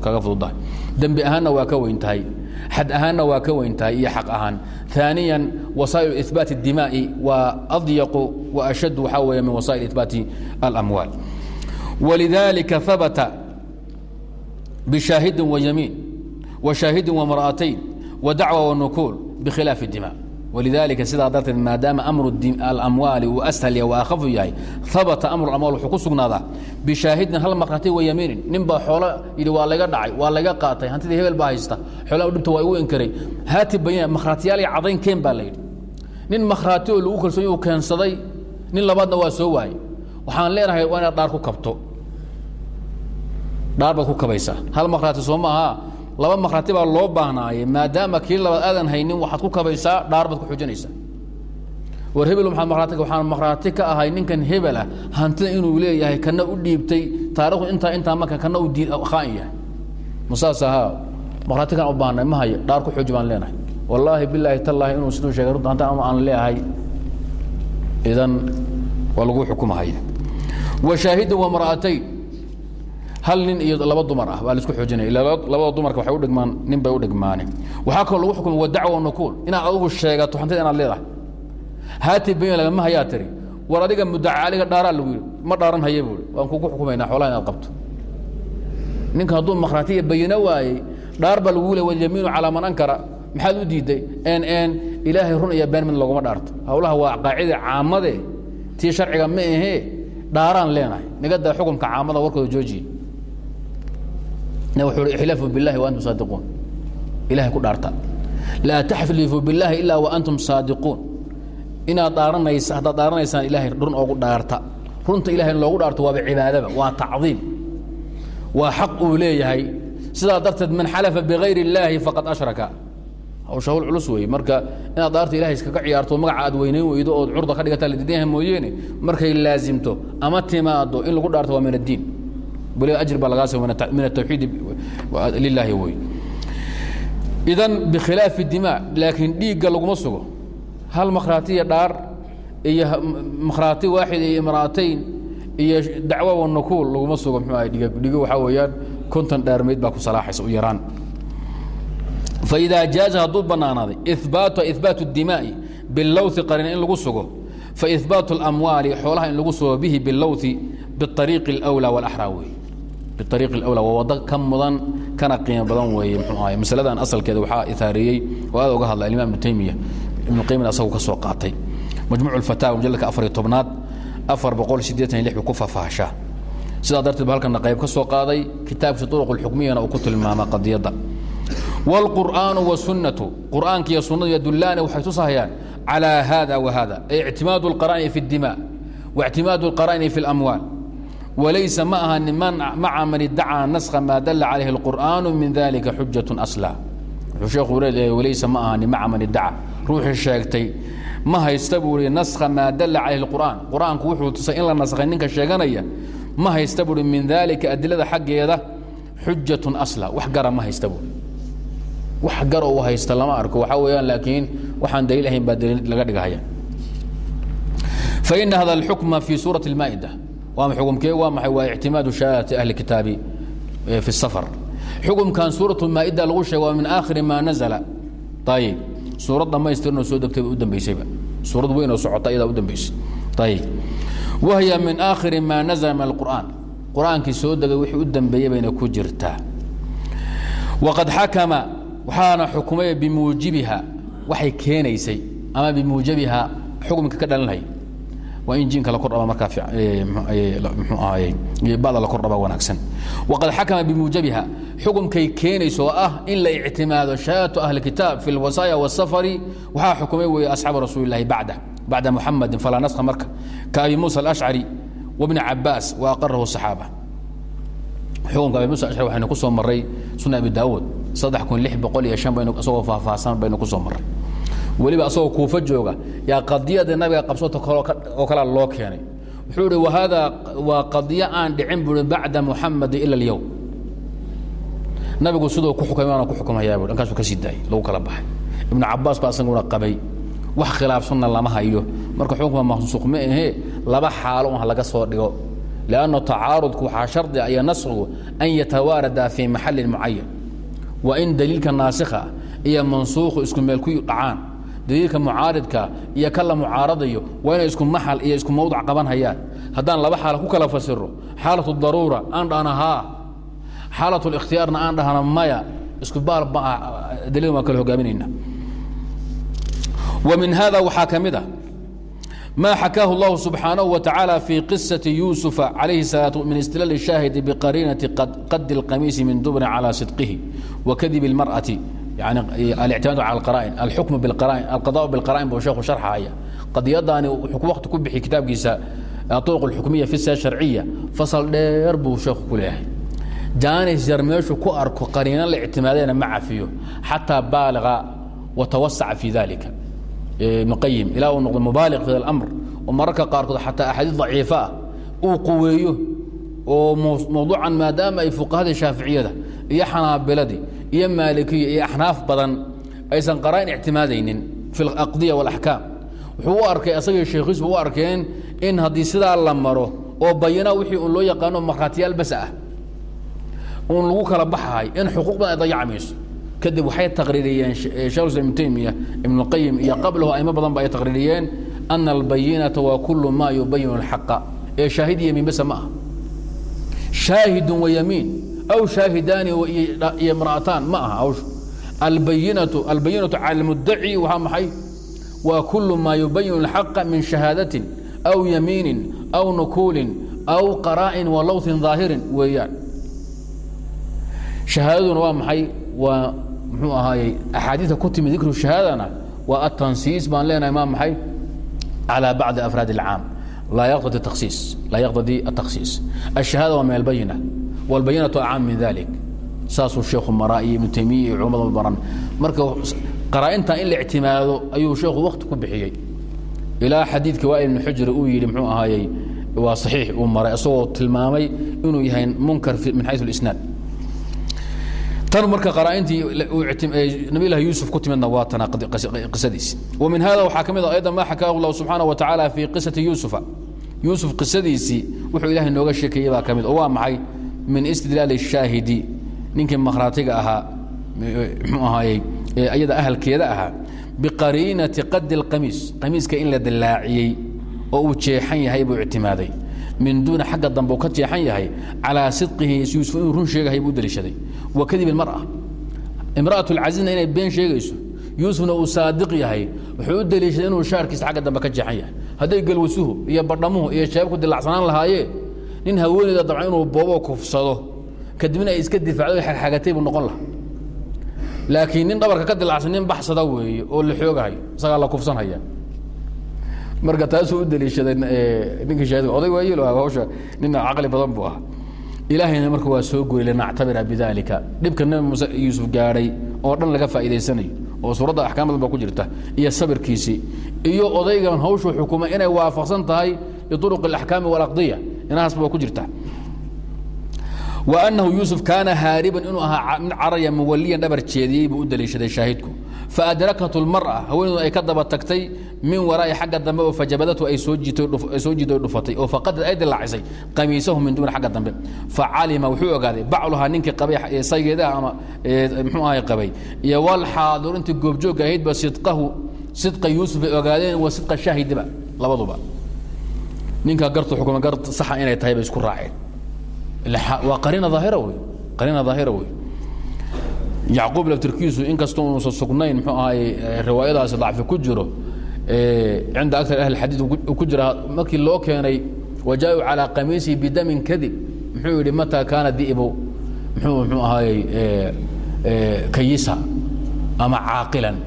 kaga fududdahay dembi ahaanna waa ka weyn tahay xad ahaanna waa ka weyn tahay iyo xaq ahaan ثaaniيا wasائل إثباaت الدماء waa أضيق وأشد waxaa weeye min wasائل إثباaت الأموال ولذلika ثبت بشاهد ويمين وشاهد ومرأتين ودعوى ونكول بخلاف الدماء walidaalika sidaa darteed maadaama amru alamwaali uu ashal ya wa akhafu yahay habata amru amwaal wuxuu ku sugnaadaa bishaahidin hal markhaati wa yamiinin nin baa xoolo yidhi waa laga dhacay waa laga qaatay hantidii hebel baa haysta xoolaha dhibta waa igu inkaray haati bayina makhraatiyaal cadayn keen baa la yidhi nin makhraati oo lagu kalsoonyo uu keensaday nin labaadna waa soo waayey waxaan leenahay waa inaad dhaar ku kabto dhaar baad ku kabaysaa hal makhraati soo maaha laba makhraati baa loo baahnaayey maadaama kii labaad aadan haynin waxaad ku kabaysaa dhaar baad ku xujinaysaa. War hebel maxaad makhraati waxaan makhraati ka ahay ninkan hebel ah hantida inuu leeyahay kana u dhiibtay taarikhdu intaa intaa marka kana u dii khaan yahay. Masaas ahaa makhraati kan u baahnay ma hayo dhaar ku xuji baan leenahay. Wallaahi bilaahi tallaahi inuu siduu sheegay runta hanta aan leeyahay idan waa lagu xukumahaya wa shaahida wa mar'atayn hal nin iyo laba dumar ah baa la isku xoojinaya. Labada dumarka waxay u dhigmaan nin bay u dhigmaane waxaa kaloo lagu xukumay wadacwa nukuul. Inaad adigu sheegato hantida inaad leedahay. Haati bayn lagama hayaa tiri. War adiga mudaca aliga dhaaraa lagu yidhi ma dhaaran haye buui waan kugu xukumaynaa xoolaha inaad qabto. Ninka hadduu makhraatiya bayino waayey dhaar baa lagu le walyamiinu calaa man ankara. Maxaad u diidday n n ilaahay run iyo been mid looguma dhaarto. Hawlaha waa qaacida caamade tii sharciga ma ahee dhaaraan leenahay. Nagadaa xukunka caamada warkooda joojiye wuxuu hi ixlaafu billahi wa antum saadiquun ilahay ku dhaarta. Laa taxlifuu billahi ilaa wa antum saadiquun inaad dhaaranaysa haddaad dhaaranaysaan ilahay run oogu dhaarta. Runta ilahay in loogu dhaarto waaba cibaadaba waa tacdiim. Waa xaq uu leeyahay. Sidaa darteed man xalafa bigayri اllaahi faqad ashraka. Hawsha hawl culus weeye. Marka inaad dhaarta ilahay iskaga ciyaarto magaca aad weynayn weydo ood curda ka dhigataa la diidan yahay mooyeene markay laazimto ama timaado in lagu dhaarto waa min addiin ajr baa lagaa soo min atawxiidi lilaahi wey idan bikhilaafi dima laakiin dhiigga laguma sugo hal makhraatiya dhaar iyo makhraati waaxid iyo imra'atayn iyo dacwo wa nukuul laguma sugo muxuu ahay dhiga dhigo waxaa weeyaan konton dhaarmeyd baa ku salaaxaysa u yaraan فإذا جاز haduu banaanaaday إثباaت إثباaت الدماء بالlwث qarin in lagu sugo فإثباaت الأمواaل xoolaha in lagu sugo bه بالlwث بالطريق الأولى والأحrى wey بالطريق الأولى waa wado ka mudan kana qiimo badan weeye mxuu ahay masaladan asalkeeda waxaa ithaareeyey oo aad uga hadla الimaم iبن تaymiya iبن qaymin asagu ka soo qaatay majmuع الفتاوى mujaلدka afariyo tobnaad afar boqol sideetan lix buu ku faahfaahshaa sidaa darteed ba halkana qayb ka soo qaaday kitaabkiisa طرق الxukmiyana uu ku tilmaama qadiyadda والقرآن والسنة قرآنك iyo suنadu يduلaani waxay tusahayaan على hذا وhذا أي اعتiماaد القرائن في الدماء واعتiماaد القرائن في الأموال وليس ma aha مع maن ادعى نسخ ma dل عليه القرآن من ذلكa حuجة أصلا wuxuu sheekhu leeyahay walaysa ma ahani maca man iddaca ruuxii sheegtay ma haysta buu ihi naskha maa dalla calayhi الqur'an qur'aanku wuxuu tusay in la naskhay ninka sheeganaya ma haysta buu ihi min dalika adilada xaggeeda xujatun asla wax gara ma haysta buu wax gar uu haysta lama arko waxaa weeyaan laakiin waxaan daliil ahayn baa daliil laga dhigahaya faina hada alxukma fi suurati اlmaa'ida ukee waa maay waa ictimaadu shahaadati ahli kitaabi fi safar. Xukumkan suurat maaida lagu sheega waa min aakhiri maa nazala. Ayib suurad dhammaystirno soo degtayba u dambaysayba suurad weyn oo socota ayadaa u dambaysay. Ayib wahiya min aakhiri maa nazala min alqur'aan. Qur'aankii soo degay wixii u dambeeyey bayna ku jirtaa. Waqad xakama waxaana xukumay bimuujibiha waxay keenaysay ama bimuujabiha xukumka ka dhalanhay waa in jiinka la kordhaba markaa mxuu ahaye bada la kordhaba wanaagsan. Waqad xakama bimuujabiha xukumkay keenayso ah in la ictimaado shahaadatu ahli kitaab fi lwasaaya wasafari waxaa xukumay weeye asxaabu rasuuli illahi bacda bacda muxamadin falaa naskha marka. Ka abi muusa alashcari wabni cabaas wa aqarahu saxaaba. Xukumka abi muusa ashcari waxaynu ku soo maray sunna abi daawuud saddex kun lix boqol iyo shan baynu isagoo faahfaahsan baynu ku soo maray weliba asagoo kuufo jooga. Yaa qadiyada nabiga qabsota oo kalea loo keenay. Wuxuu ihi wahada waa qadiyo aan dhicin bui bacda muxamadi ila اlyowm nabigu siduu ku xukumay waana ku xukumayaa bu dhankaasuu ka sii daayay lagu kala baxay. Ibnu cabaas baa isaguna qabay. Wax khilaafsanna lama hayo. Marka xukunka mansuuq ma ahee laba xaalo un laga soo dhigo. Lanno tacaarudku waxaa shardi iyo nasqigu an yatawaarada fii maxalin mucayan waa in daliilka naasikha iyo mansuukhu isku meel ku dhacaan daliilka mucaaridka iyo ka la mucaaradayo waa inay isku maxal iyo isku mawduc qaban hayaan haddaan laba xaala ku kala fasiro xaalatu daruura aan dhahna haa xaalatu likhtiyaarna aan dhahna maya isku baal daliil waan kala hogaaminayna wa min hada waxaa ka mid a ma xakaahu اllahu subxaanaه wa tacaala fii qisaةi yuusufa calayhi الsalaa min istilaal الshaahidi biqariinati qadi اlqamiisi min dubrin calى sidqihi wa kadib اlmarأati yani alictimaadu cala اlqara'in alxukmu biاlqara'in alqadaءu biاlqara'in buu sheekhu sharxaya qadiyadaani wuxuu waqti ku bixi kitaabkiisa aطuruq اlxukmiya fi sa sharciya fasal dheer buu sheekhu ku leeyahay jaanis yar meeshuu ku arko qariino la ictimaadeena ma cafiyo xataa baaliga watawasaca fi dalika ibn qayim ilaa uu noqdo mubaaliq fi اlamr oo mararka qaarkood xataa axaadiis daciifa ah uu quweeyo oo mawduucan maadaama ay fuqahadii shaaficiyada iyo xanaabiladii iyo maalikiya iyo axnaaf badan aysan qaraan ictimaadaynin fi alaqdiya wاlaxkaam wuxuu u arkay asagii sheekhiisbu u arkeen in haddii sidaa la maro oo bayana wixii un loo yaqaano markhaatiyaal ah uun lagu kala baxahay in xuquuq badan ay dayacmayso. Kadib waxay taqriiriyeen shekhulislam ibnu taymiya ibnuqayim iyo qablahu aimo badan ba ay taqriiriyeen ana albayinata waa kulu ma yubayinu alxaqa ee shaahid base ma ah shaahidun wayamiin aw shaahidaani iyo imra'ataan ma aha hawsha albayinatu cala almudaci waxaa maxay? Waa kulu ma yubayinu alxaqa min shahaadatin aw yamiinin aw nukuulin aw qaraa'in wa lawthin daahirin weeyaan. Shahaadaduna waa maxay? Waa muxuu ahaayey axaadiidka ku timi dikru shahaadana waa atansiis baan leenahay ma maxay? Calى bacdi afraad اlcaam laa yaqtadi takhsiis laa yaqtadi atakhsiis الشhahaada waa min albayina wاlbayinatu acam min dalik saasuu sheekhu maraa iyo ibnu taymiya iyo culamada baran marka qaraa'intan in la ictimaado ayuu sheekhu wakti ku bixiyey ilaa xadiidka waa ibnu xujri uu yidhi muxuu ahaayey waa saxiix uu maray isagoo tilmaamay inuu yahay munkar min xayu اlisnaad tan marka qaraaintii nabiy lahi yuusuf ku timidna waa tana qisadiisi wa min hada waxaa ka mid a aydan ma xakaahu llahu subxaana wa tacaala fii qisati yuusufa yuusuf qisadiisii wuxuu ilaahay nooga sheekeeyey baa ka mid oo waa maxay min istidlaali الshaahidi ninkii makhraatiga ahaa mxuu ahaayey ayada ahalkeeda ahaa biqariinati qadi اlqamiis qamiiska in la dilaaciyey oo uu jeexan yahay buu ictimaaday min duuni xagga dambe ka jeexan yahay calaa sidqihi yuusuf inuu run sheegahay buu daliishaday wa kadib ilmar'a imra'at lcasiizna inay been sheegayso yuusufna uu saadiq yahay wuxuu u daliishaday inuu shaarkiisa xagga dambe ka jeexan yahay. Hadday galwasuhu iyo badhamuhu iyo sheebku dilacsanaan lahaayeen nin haweeneyda dabcan inuu boobo kufsado. Kadibna ay iska difaacdo xagxagatay buu noqon lahaa. Laakiin nin dhabarka ka dilacsan nin baxsada weeye oo la xoogahayo isagaa la kufsanhaya marka taasuu u daliishaday ninkii shaahidka oday waa yelo hawsha nina caqli badan buu ahaa. Ilaahayna marka waa soo guray linactabira bidalika dhibka nabi muuse yuusuf gaadhay oo dhan laga faa'iidaysanayo oo suuradda axkaam badan baa ku jirta iyo sabirkiisii iyo odaygan hawshuu xukuma inay waafaqsan tahay liuruq اaxkaami wاlaqdiya inahaasba waa ku jirta. Wa anahu yuusuf kaana haariban inuu ahaa mid caraya muwaliyan dhabar jeediyey buu u daliishaday shaahidku faadrakatu اlmarأa haweeneedu ay ka daba tagtay min waraa'i xagga dambe oo fajabadatu ay soo jiitay dhufatay oo faqadad ay dilaacisay qamiisahu min dumin agga dambe. Facalima wuxuu ogaaday bacluhaa ninkii qabay saygeedaha ama mxuu ahay qabay? Iyo walxaadurintii goobjoogga ahaydba sidqahu sidqa yuusuf ay ogaadeen wa sidqa shaahidiba labaduba. Ninkaa gartu xukuma gar saxa inay tahay bay isku raaceen. Waa qariina aahira wey qariina daahira wey yacquub laftirkiisu inkastoo unuusan sugnayn muxuu ahaay riwaayadaasi dacfi ku jiro. Cinda akar ahli xadiid ku jira. Markii loo keenay wajaa-u calaa qamiisihi bidamin kadib muxuu yidhi mataa kaana di'bu muxuu muxuu ahaayey kayisa ama caaqilan.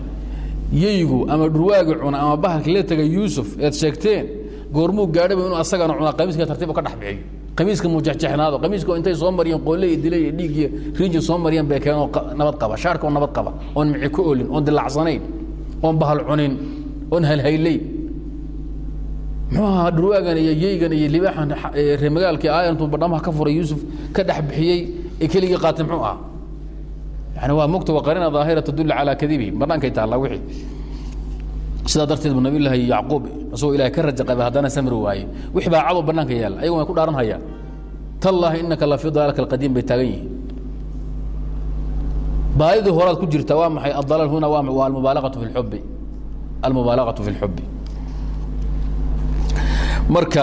Yeygu ama dhurwaagi cuna ama bahalki la tegay yuusuf eed sheegteen goormuu gaadhaba inuu asagana cunaa qamiiska tartiiba ka dhex bixiyo qamiiska mujexjexnaado qamiiska intay soo mariyeen qoole iyo dile iyo dhiig iyo riiji soo mariyeen bay keenoo nabad qaba. Shaarka oo nabad qaba. Oon mici ku olin oon dilacsanayn oon bahal cunin oon halhaylayn muxuu ahaa dhurwaagan iyo yeygan iyo libaaxan reemagaalkii aayantuu badhamaha ka furay yuusuf ka dhex bixiyey ee keligii qaatay muxuu ahaa. Yani waa mugta waa qarina daahira tadullu calaa kadibihi. Bannaankay taallaa wixii sidaa darteed bu nabiy laahi yacquub isagoo ilahay ka raja qabay haddana samri waaye wixii baa cadow bannaanka yaalla ayagu way ku dhaaran hayaan. Tallaahi innaka la fii dalaalka alqadiim bay taagan yihiin. Baadidii horaad ku jirta waa maxay? Adalaal huna waa almubaalaqatu fi lxubbi almubaalaqatu fi lxubbi marka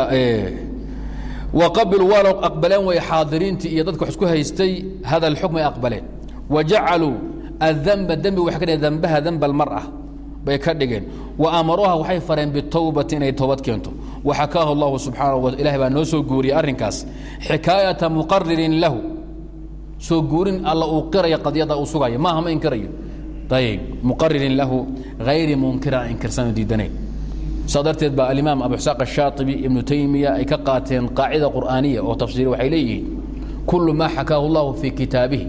waqabiluu waana aqbaleen way xaadiriintii iyo dadka wax isku haystay hada alxukm ay aqbaleen. Wajacaluu adanba dembi waxay ka dhigeen dambaha almar'a bay ka dhigeen. Wa amaruuha waxay fareen bitowbati inay toobad keento. Waxakaahu allahu subxaanahu wa ilahay baa noo soo guuriyey arrinkaas. Xikaayata muqaririn lahu. Soo guurin alla uu qiraya qadyada uu sugaya maaha ma inkirayo. Ayb muqaririn lahu hayri munkiran aan inkirsano diidanayn saa darteed baa alimaam abu isaaq ashaaibi ibnu taymiya ay ka qaateen qaacida qur'aaniya oo tafsiiri waxay leeyihiin. Kullu maa xakaahu allahu fii kitaabihi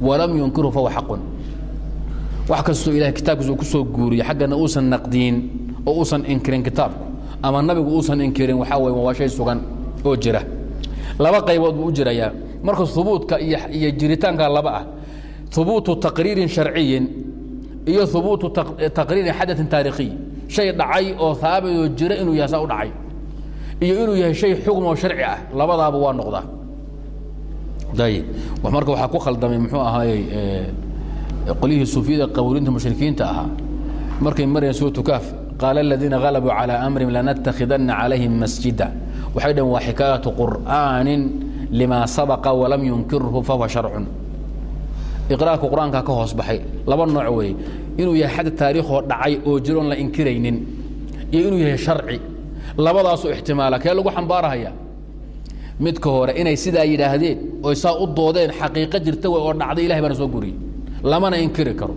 walam yunkirhu fahuwa xaqun wax kastoo ilahay kitaabkiisa uu ku soo guuriye xaggana uusan naqdiyin oo uusan inkirin kitaabku. Ama nabigu uusan inkirin waxaa wey waa shay sugan oo jira. Laba qaybood buu u jirayaa. Marka hubuudka iyo jiritaanka laba ah hubuutu taqriirin sharciyin iyo hubuutu taqriirin xadain taarikhiy shay dhacay oo haabitoo jira inuu yahay saa u dhacay. Iyo inuu yahay shay xukm oo sharci ah labadaaba waa noqdaa. Ayib marka waxaa ku khaldamay muxuu ahaayey qolyihii suufiyada qawlinta mushrikiinta ahaa. Markay marayeen suuratu kaaf qaala aladiina galabuu calى amrihim lanattakhidanna calayhim masjida. Waxay dhaheen waa xikaayatu qur'aanin lima sabaqa walam yunkirhu fahuwa sharcun. Iqraarka qur'aanka ka hoos baxay. Laba nooc weeye. Inuu yahay xad taariikhoo dhacay oo jiroon la inkiraynin iyo inuu yahay sharci. Labadaasoo ixtimaala. Kee lagu xambaarahaya? Midka hore inay sidaa yidhaahdeen oy saa u doodeen xaqiiqo jirta wey oo dhacday ilahay baana soo guriyey lamana inkiri karo.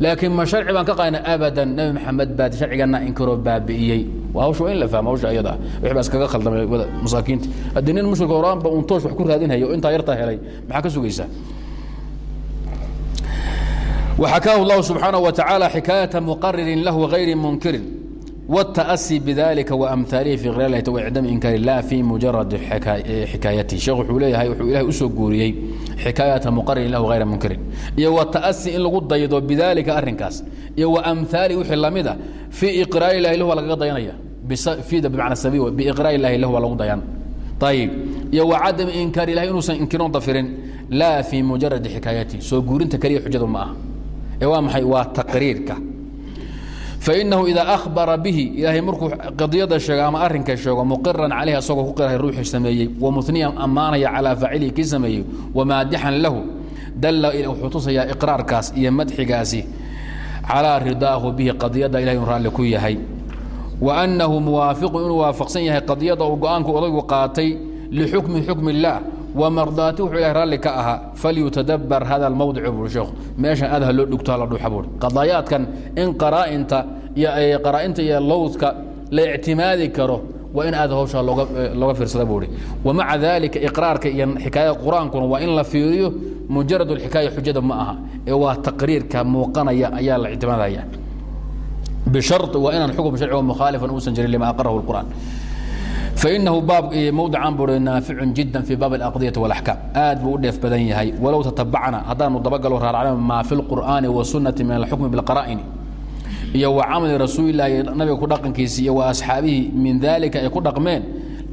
Laakiin ma harci baan ka qaadna abadan nabi maxamed baa harcigana inkiroo baabi'iyey. Hawsha waa in la fahmo hawsha ayada. Wixbaa iskaga khaldamay masaakiinta. Haddii nin mushrik horaanba uun toos wax ku raadinhayo intaa yartaa helay maxaa ka sugaysaa waxakaahu allahu subxaanaه wa tacaala xikaayata muqaririn lahu hayri munkirin. والتأsي bذalika وأmثaalihi في khyr اlah وإعdam inkari la في mujaradi xikaayatihi sheekh wuxuu leeyahay wuxuu ilahay usoo guuriyey xikaayaةa mqaririn lahu غayra munkirin iyo وتأsي in lagu daydo bidalika arrinkaas iyo وأmثaalihi wixii lamida fii iqraari ilahi lah waa lagaga dayanaya fida bmacna sabi biiqraari ilahi lah waa lagu dayan ayib iyo وcadam inkaari ilahi inuusan inkiron dafirin laa fii mujaradi xikaayatihi soo guurinta keliya xujadu ma aha ee waa maxay waa taqriirka fainahu idaa ahbara bihi ilaahay markuu qadiyada sheego ama arrinka sheego muqiran calayhi asagoo ku qirahay ruuxii sameeyey wamuniyan ammaanaya calaa faacilihi kii sameeyey wamaadixan lahu dalla wuxuu tusayaa iqraarkaas iyo madxigaasi calaa ridaahu bihi qadiyadda ilahay inu raalli ku yahay. Wa annahu muwaafiqu inuu waafaqsan yahay qadiyadda uu go'aanku odaygu qaatay lixukmi xukmi illaah wmardaati wuxuu ilah raalli ka ahaa falyutadabar hada mawdicu buu sheekhu meeshan aad ha loo dhugto hala dhuuxa buuri qadaayaadkan in qaraainta iyo qaraainta iyo lowdka la ictimaadi karo waa in aad hawsha looga fiirsada buuri wamaca daalika iqraarka iyo xikaayada qur'aankuna waa in la fiiriyo mujarad alxikaaya xujada ma aha ee waa taqriirka muuqanaya ayaa la ictimaadaya. Bishari waa inaan xukm sharciga mukhaalifan uusan jirin lima aqarahu اlqur'aan fainahu baab mowdican bui naaficun jida fii baab alaqdiyati walaxkaam aad buu u dheef badan yahay walow tatabacna haddaanu dabagalo raaracna maa fi lqur'aani wasunati min alxukmi bilqaraa'ini iyo wa camali rasuulilahi nabiga ku dhaqankiisi iyo wa asxaabihi min dalika ay ku dhaqmeen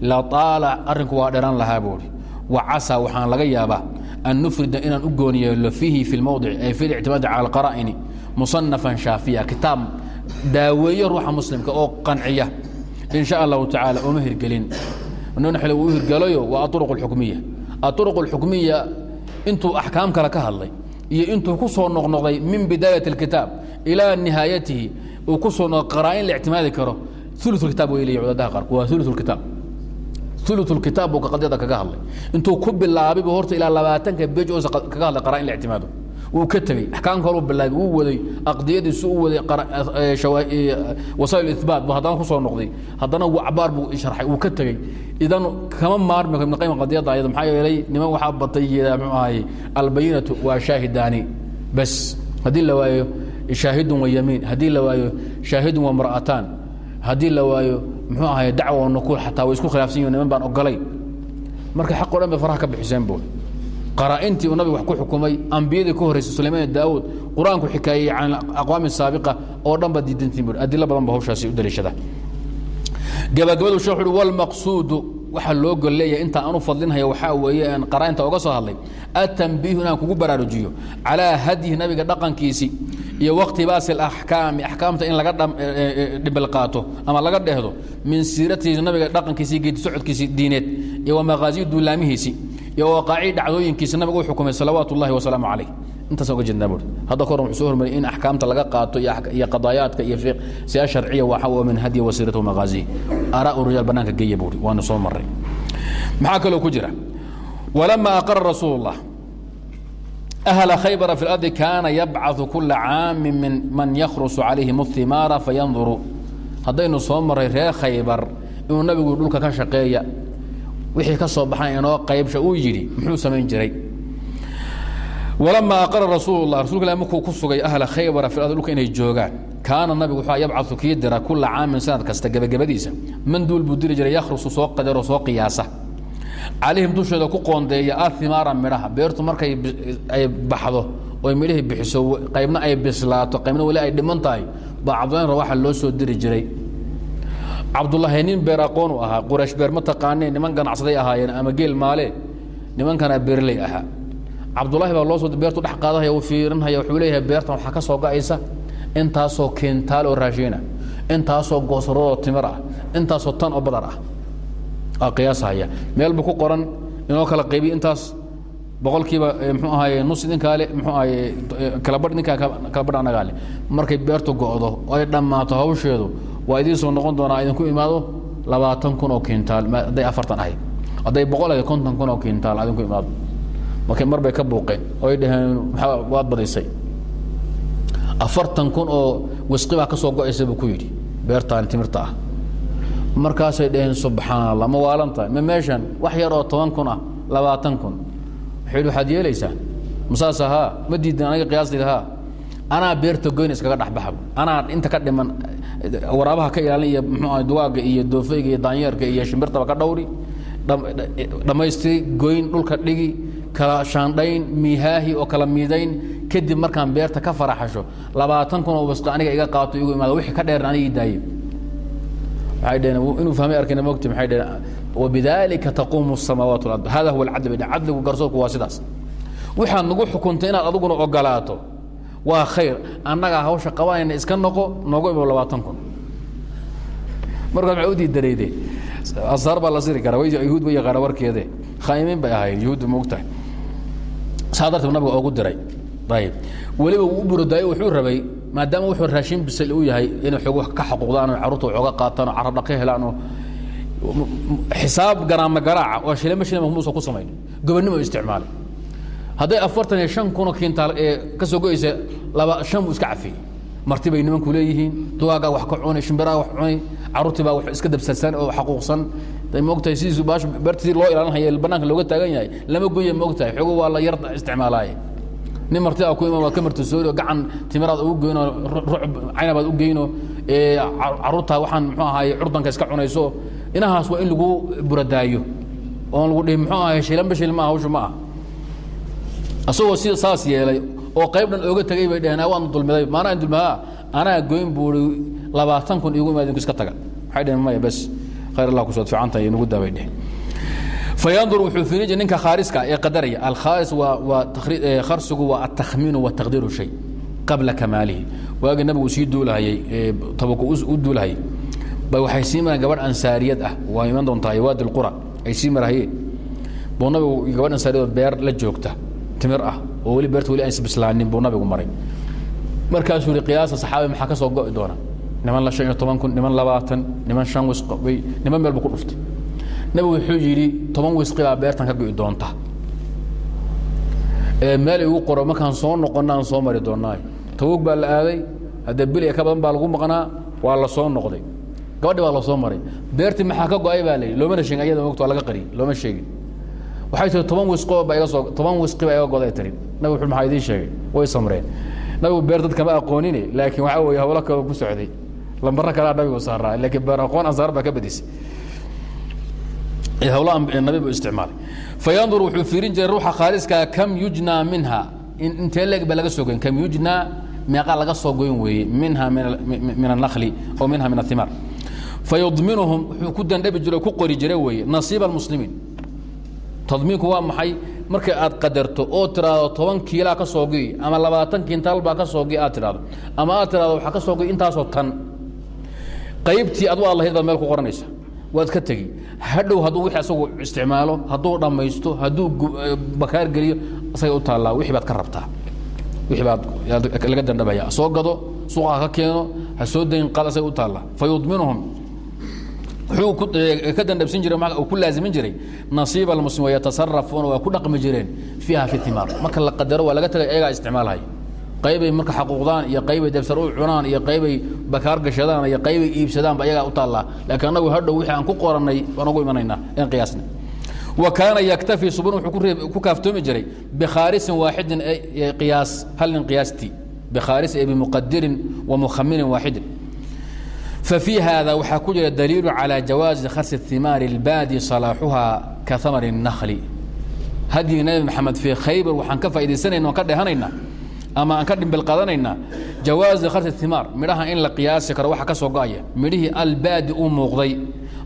la taala arrinku waa dheran lahaa buuhi wa casaa waxaan laga yaabaa an nufrida inaan u gooni yeelo fiihi fi lmowdic ay fi lictimaadi cala alqaraa'ini musanafan shaafiya kitaab daaweeye ruuxa muslimka oo qanciya in sha allahu tacaala uma hirgelin nxl uu hirgelayo waa aruq اlxukmiya aruq اlxukmiya intuu axkaam kale ka hadlay iyo intuu ku soo noqnoqday min bidaayat اlkitaab ilaa nihaayatihi uu ku soo noq qaraa'in la ictimaadi karo ulu kitab way leeyihin cudadaha qaarku waa ulu kitaab ulu kitaab buu qadyada kaga hadlay intuu ku bilaabaybu horta ilaa labaatanka bej oosa kaga hadlay qaraa'in la ictimaado wuu ka tegey axkaam kaluu bilaabay wuu waday aqdiyadiisu u waday wasaa'il ibaat bu haddana ku soo noqday. Haddana cabaar buu sharxay wuu ka tegey idan kama maarmi ibn qayim qadiyadda ayada maxaa yeelay niman waxaa batay yidhaa muxuu ahay albayinatu waa shaahidaani bas haddii la waayo shaahidun wa yamiin. Haddii la waayo shaahidun wa mar'ataan. Haddii la waayo muxuu ahay dacwa wa nukuul xataa way isku khilaafsan yihiin niman baan ogolay marka xaq o dhan bay faraha ka bixiseen buu qaraa'intii uu nabiga wax ku xukumay ambiyadii ka horreysay sulaymaan daawuud qur'aanku xikaayey can aqwaami saabiqa oo dhan ba diidantiin adilo badan ba hawshaasi u daliishada gabagabadu shekh uhi walmaqsuudu waxaa loo gol leeyahay inta aanu fadlinhaya waxaa weeye aan qaraa'inta oga soo hadlay. Atanbiihu inaan kugu baraarujiyo calaa hadyihi nabiga dhaqankiisii iyo wakhtibaasi alaxkaami axkaamta in laga dhibal qaato ama laga dhehdo min siiratihi nabiga dhaqankiisii geedi socodkiisii diineed iyo wa maqaasiyi duulaamihiisii iyo waqaaci dhacdooyinkiisa nabiga u xukumay salawaat ullahi wasalaamu calayh intaasaan uga jeednaa buuri hadda kahor wuxuu soo hormariyay in axkaamta laga qaato iyo qadaayaadka iyo siyaa sharciya waxa wa min hadyi wasiirati wamaqaasihi araa u rijaal bannaanka geeya buuri waanu soo marray maxaa kaloo ku jira walama aqara rasuul اllah أهل khybر في الأرض كاana يبcaث كuلa cاami min man ykرس عalayهim الثimaara faينظuru haddaynu soo maray reer khaybar inuu nabigu dhulka ka shaqeeya wixii ka soo baxan inoo qaybsha uu yidhi muxuu samayn jiray. Walamaa aqara rasuul lah rasulka markuu ku sugay ahla khaybara fi ard dhulka inay joogaan kaana nabigu wuxuu yabcasu kii kula caamin sanad kasta gabagabadiisa. Manduul buu diri jiray yakhrusu soo qadaro soo qiyaasa. Calayhim dusheeda ku qoondeeya ahimaara midhaha beertu markay ay baxdo oy midhahii bixiso qaybna ay bislaato qaybna weli ay dhiman tahay. Baa cabdullahi loo soo diri jiray cabdullaahi nin beer aqoonu ahaa quraysh beer ma taqaanee niman ganacsaday ahaayeen ama geel maale nimankana beerley ahaa cabdullaahi baa loo soo beertu dhex qaadahaya uu fiirinhaya wuxuu leeyahay beertan waxaa ka soo ga'aysa intaasoo keentaal oo raashiina intaasoo goosaroo timir ah intaasoo tan oo badar ah. Qiyaashaya meel buu ku qoran inoo kala qaybiy intaas boqolkiiba mxuu ahaye nus idinkaa le mxuu ahaye kalabadh idinkaa kalabadh anagaa le markay beertu go'do ay dhammaato hawsheedu waa idiin soo noqon doonaa idinku imaado labaatan kun oo kintaal hadday afartan ahayd. Hadday boqol ahayd konton kun oo kintaal idinku imaado. Markay mar bay ka buuqeen. Oo ay dhaheen waad badisay afartan kun oo wisqi baa ka soo go'aysa buu ku yidhi. Beertaan timirta ah. Markaasay dhaheen subxaan allah ma waalan tahay. Ma meeshan wax yar oo toban kun ah labaatan kun. Wuxuu yidhi waxaad yeelaysaa? Masaas ahaa ma diidan aniga qiyaastayda haa anaa beerta goyn iskaga dhexbaxa anaa inta ka dhiman waraabaha ka ilaalinaya mxu dugaaga iyo doofeyga iyo daanyeerka iyo shimbirtaba ka dhawri dhammaystiri goyn dhulka dhigi kala shaandhayn miihaahi oo kala miidayn. Kadib markaan beerta ka faraxasho labaatan kun oo basto aniga iga qaato igu imaada wixii ka dheeran anigii daaye waxay dhaheen? Inuu fahmay arkayna mogti maxay dhaheen? Wabidaalika taquumu الsamaawaat wal hada huwa alcadl bay dhaheen cadligu garsoorku waa sidaas. Waxaad nagu xukuntay inaad adiguna ogolaato waa khayr. Annagaa hawsha qabanayna iska noqo noogu imo labaatan kun. Markaas maxay u diidarayde asaar baa la siri karaa yahuud bay yaqaana warkeede. Khaa'imiin bay ahaayeen yahuuddu moogtahay saa darteed nabiga oogu diray. Ayib weliba uu u burodaayo wuxuu rabay maadaama wuxuu raashin bisal uu yahay inay xoog ka xaquuqdaan oo carruurta waxooga qaataan oo carab dhaqi helaan oo xisaab garaama garaaca. Oo shilama shilama muusa ku samayn. Gobonnimo isticmaalay hadday afartan iyo shan kunoo kintaal ee ka soo go'aysa laba shan buu iska cafiyey marti bay nimanku leeyihiin duwaagaa wax ka cunay shimbiraha wax cunay carruurtii baa wax iska dabsadsan oo xaquuqsan. Day moogtahay sidiisu beertii loo ilaalinhaya bannaanka looga taagan yahay lama goya moogtahay xogo waa la yar isticmaalaaye. Nin marti a ku iman waad ka martisoori oo gacan timiraad ugu geynoo caynabaad u geyno carruurtaa waxaan muxuu ahaye curdanka iska cunayso. Inahaas waa in lagu buradaayo oon lagu dhihi muxuu ahaye shilanba shil maaha hawshu ma ah asagoo sida saas yeelay oo qayb dhan ooga tegay bay dheheen waanu dulmiday. Maanaa dulmadaa anaa goyn buu i labaatan kun iigu imaadinku iska taga. Waxay dheheen maya bas khayr allah kusood fiicanta iyo nugu daabay dheheen fayandur wuxuu fiiriji ninka khaariska ee qadaraya alkhaaris waa waa kharsigu waa atakhmiinu wa taqdiiru shay qabla kamaalihi. Waagii nabigu sii duulahayey tabaku u duulahayay. Bay waxay sii mareen gabadh ansaariyad ah. Waa iman doontaa waadi lqura ay sii marahayeen. Buu nabigu gabadh ansaariyadoo beer la joogta timir ah oo weli beerta weli aan isbislaanin buu nabigu maray. Markaasuu yihi qiyaasa saxaabi maxaa ka soo go'i doona? Niman la shan iyo toban kun niman labaatan niman shan wisqo niman meel buu ku dhuftay. Nabigu wuxuu yidhi toban wisqi beertan ka go'i doonta. Meel igu qoro markaan soo noqonna soo mari doonaayo tawog baa la aaday haddee bil iyo ka badan baa lagu maqnaa waa la soo noqday. Gabadhi baa la soo maray. Beertii maxaa ka go'ay baa la yidhi loomana sheegin ayada mogta waa laga qariyey looma sheegin waxay tihi toban wisqo baa iga soo toban wisqi baa iga goday tiri. Nabigu wuxuu maxaa idiin sheegay? Way samreen. Nabigu beer dad kama aqoonine laakiin waxaa weeye hawlo kale ku socday. Lambaro kalaa nabigu saaraa laakiin beer aqoon ansaar baa ka badisay almuslimiin tadmiinku waa maxay? Markay aad qadarto oo tiraahdo toban kiilaa ka soo goy ama labaatan kintaal baa ka soo goy aad tiraahdo ama aad tiraahdo waxaa ka soo goy intaasoo tan. Qaybtii adu aad lahayd baad meel ku qoranaysa. Waad ka tegi. Hadhow hadduu wixii asagu isticmaalo hadduu dhammaysto hadduu bakaar geliyo asagay u taallaa. Wixii baad ka rabtaa. Wixii baad laga dandhabaya soo gado suuqa ha ka keeno ha soo dayn qaad asay u taalla fa yudminuhum ka dandhabsin jiray uu ku laazimin jiray nasiiba almuslim wayatasarafuuna waa ku dhaqmi jireen fiiha fi timaar marka la qadaro waa laga tagay ayagaa isticmaalhay. Qaybay marka xaquuqdaan iyo qaybay debsar u cunaan iyo qaybay bakaar gashadaan iyo qaybay iibsadaanba ayagaa u taallaa. Laakiin annagu hadhow wixii aan ku qorannay waan ugu imanaynaa in qiyaasna. Wa kaana yaktafi subun wuxuu ku kaaftoomi jiray bikhaarisin waaxidin qiyaas hal qiyaastii bikhaaris ee bimuqadirin wa mukhaminin waaxidin ففي hذا waxaa ku jira dليiل عalى جawاaزi khrs الثimaar الbاdi صلاaxuha ka ثmر النkل hadyigi نabi mxamed fii khaybar waxaan ka faaidaysanayna aan ka dhehanayna ama aan ka dhimbil qaadanaynaa jawaaزi khars الثimaar midhaha in la qiyaasi karo waxa ka soo go-aya midhihii albaadi u muuqday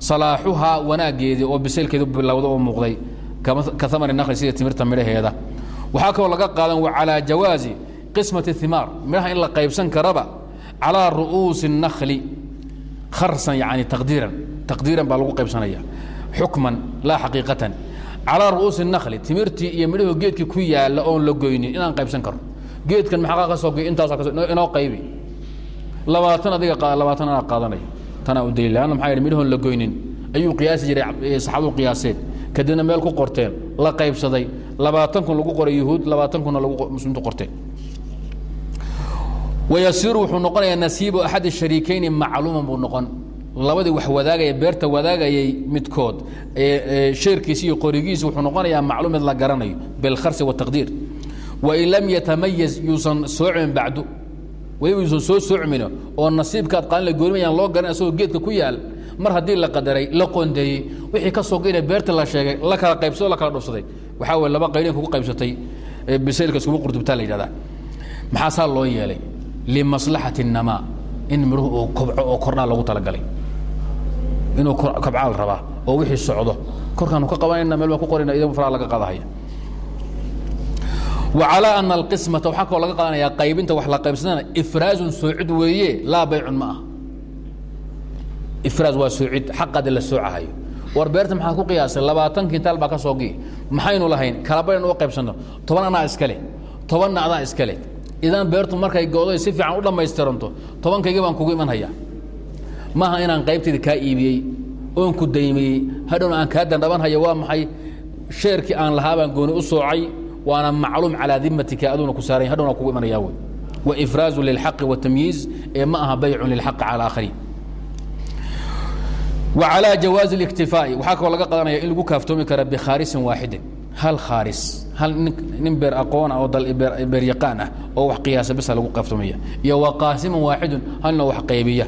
صalaaxuhaa wanaageedii oo bisaylkeedu bilowda u muuqday ka ثmر النkل sida timirta midhaheeda waxaa kaloo laga qaadan عalى jawaaزi qismaة الثimaar midhaha in la qaybsan karaba calىa ru'uusi النkli kharsan yani taqdiiran. Taqdiiran baa lagu qaybsanaya. Xukman laa xaqiiqatan. Calaa ru'uusi nakli timirtii iyo midhahu geedkii ku yaalla oon la goynin inaan qaybsan karo. Geedkan maxaa ka soo goy intaas inoo qaybi. Labaatan adiga labaatan anaa qaadanaya tanaa u daliil lanna maxaa yidhi midhahoon la goynin. Ayuu qiyaasi jiray saxaabadu qiyaaseen kadibna meel ku qorteen la qaybsaday. Labaatan kun lagu qoray yuhuud labaatan kunna lagu muslimiintu qorteen wayasiiru wuxuu noqonayaa nasiibu axad shariikayni macluuman buu noqon labadii wax wadaagaya beerta wadaagayay midkood sheerkiisi iyo qorigiisi wuxuu noqonayaa macluum mid la garanayo bilkharsi wataqdiir wain lam yatamayaz yuusan soocmin bacdu weliba yuusan soo soocmin oo nasiibkaad qaalin la goorimayaan loo garan asagoo geedka ku yaal mar haddii la qadaray la qondeeyey wixii ka soo geyna beerta la sheegay la kala qaybsado la kala dhufsaday waxaa weye laba qaylinka ku qaybsatay bisaylka iskugu qurtubtaa la yidhahdaa maxaa saa loo yeelay limaslaxati الnamaa in midhuhu uu kobco oo kordhaa lagu talagalay. Inuu kobcaa la rabaa oo wixii socdo. Korkaanu ka qabanayna meel baan ku qorayna idan faraa laga qaadahaya. Wa calaa ana alqismata waxaa kaloo laga qaadanayaa qaybinta wax la qaybsadana ifraazun soocid weeye laa baycun ma ah ifraaz waa soocid xaqaadi la soocahayo war beerta maxaad ku qiyaasay? Labaatan kintaal baa ka soo gii. Maxaynu lahayn kala baynu u qaybsanno toban anaa iskale tobanna adaa iskale idan beertu markay gooday si fiican u dhammaystiranto. Tobankayga baan kugu iman hayaa maaha inaan qaybtayda kaa iibiyey oon ku daymiyey hadhowna aan kaa dandhaban haya waa maxay? Sheerkii aan lahaa baan gooni u soocay waana macluum calaa dimatika aduna ku saaran hadhowna kugu imanayaa wey wa ifraazu lilxaqi watamyiiz ee ma aha baycun lilxaqi cala aakhariin. Wa calaa jawaazi اliktifaa'i waxaa kaloo laga qadanaya in lagu kaaftoomi kara bikhaarisin waaxidin hal khaaris hal nin beer aqoon ah oo beer yaqaan ah oo wax qiyaasa bisa lagu qaybtamaya iyo wa qaasiman waaxidun halna wax qaybiya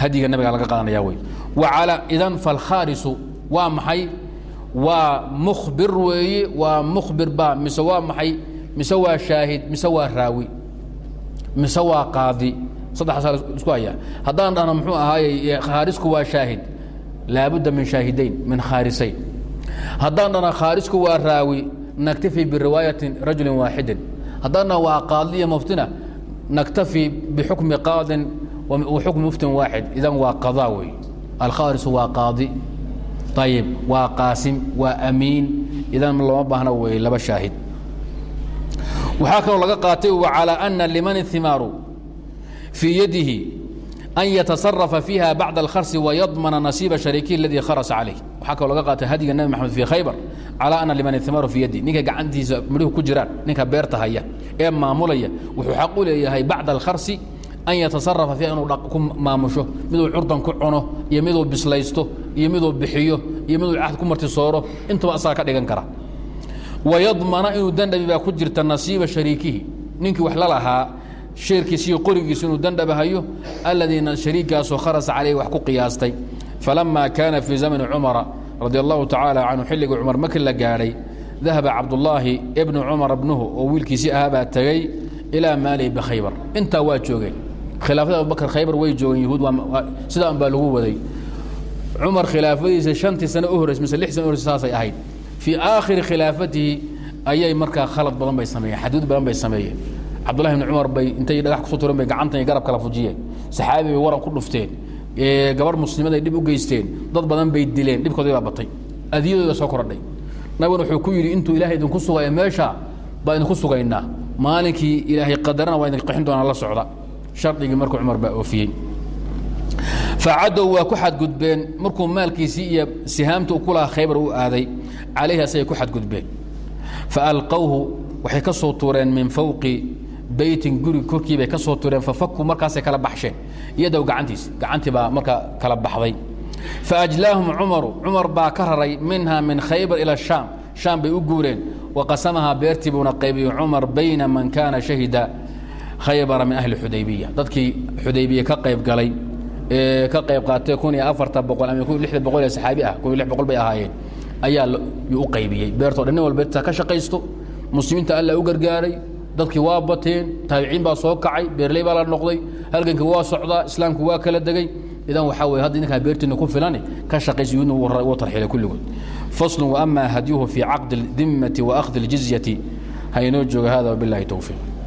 hadiga nabiga laga qaadanaya wey. Wa calaa idan falkhaarisu waa maxay? Waa mukhbir weeye waa mukhbir ba mise waa maxay? Mise waa shaahid mise waa raawi? Mise waa qaadi? Saddexaasaa isku haya haddaan dhahno muxuu ahaaye khaarisku waa shaahid. Laabudda min shaahidayn min khaarisayn haddaan dhana khaarisku waa raawi naktafi biriwaayati rajuli waaxidin haddaana waa qaadiya muftina naktafi bixukmi qaadin waxukmi muftin waaxid idan waa qadaa wey alkhaarisu waa qaadi. Ayib waa qaasim. Waa amiin. Idan looma baahna wey laba shaahid. Waxaa kaloo laga qaatay calaa ana liman ihimaaru fii yadihi an yatasarafa fiiha bacda alkharsi wayadmana nasiiba shariikihi aladii kharasa calayh waxaa kaloo laga qaatay hadiga nabi maxamed fii khaybar calaa ana liman ihimaaru fii yadi ninka gacantiisa midhuhu ku jiraan ninka beerta haya ee maamulaya wuxuu xaq leeyahay bacda alkharsi an yatasarafa fiiha inuu ku maamusho miduu curdan ku cuno iyo miduu bislaysto iyo miduu bixiyo iyo miduu cahd ku martisooro intaba asaga ka dhigan kara wayadmana inuu dandhabi baa ku jirta nasiiba shariikihi ninkii wax la lahaa sheerkiisa iyo qorigiisa inuu dandhabahayo aladiina shariikaasoo kharasa caleyhi wax ku qiyaastay. Falama kaana fii zamani cumara radi allahu tacaala canhu xilligii cumar markii la gaadhay dahaba cabdullaahi ibnu cumara bnuhu oo wiilkiisii ahaabaa tegey ilaa maalihi bikhaybar intaa waa joogeen. Khilaafada abubakar khaybar way joogeen yahuud sidaa un baa lagu waday. Cumar khilaafadiisa shantii sano u horreysay mise lix sano u horreysay saasay ahayd. Fii aakhiri khilaafatihi ayay markaa khalad badan bay sameeyeen xaduud badan bay sameeyeen cabdullahi ibni cumar bay intay dhagax ku soo turen bay gacantan iyo garab kala fujiyeen. Saxaabi bay waran ku dhufteen. Gabarh muslimaday dhib u geysteen. Dad badan bay dileen dhibkoodii baa batay. Adiyadooda soo korodhay. Nabiguna wuxuu ku yidhi intuu ilahay idinku sugaya meesha baa idinku sugaynaa. Maalinkii ilaahay qadarana waa idin qixin doonaa la socda. Shardigii markuu cumar baa oofiyey. Facadow waa ku xadgudbeen. Markuu maalkiisii iyo sihaamta u ku khaybar u aaday calayhi asagay ku xadgudbeen. Faalqowhu waxay ka soo tuureen min fawqi beytin guri korkii bay ka soo tuureen fafakuu markaasay kala baxsheen iyadow gacantiis gacantii baa markaa kala baxday. Faajlaahum cumaru cumar baa ka raray minha min khaybar ila shaam shaam bay u guureen waqasamahaa beertii buuna qaybiyey cumar bayna man kaana shahida khaybara min ahli xudaybiya. Dadkii xudaybiya ka qayb galay ee ka qayb qaatay kun iyo afarta boqol ama kun lixda boqol ee saxaabi ah kun iyo lix boqol bay ahaayeen ayaa u qaybiyey. Beertoo dhan nin walba ka shaqaysto muslimiinta alla u gargaaray dadkii waa bateen taabiciin baa soo kacay beerley baa la noqday halgankii waa socdaa islaamku waa kala degay. Idan waxaa weye hadda ninkaa beertiina ku filani ka shaqaysa yudna wuu tarxilay kulligood. Faslun waama hadyuhu fii caqdi اdimmati wa akhdi اljizyati ha jooga hada wabilahi towfiiq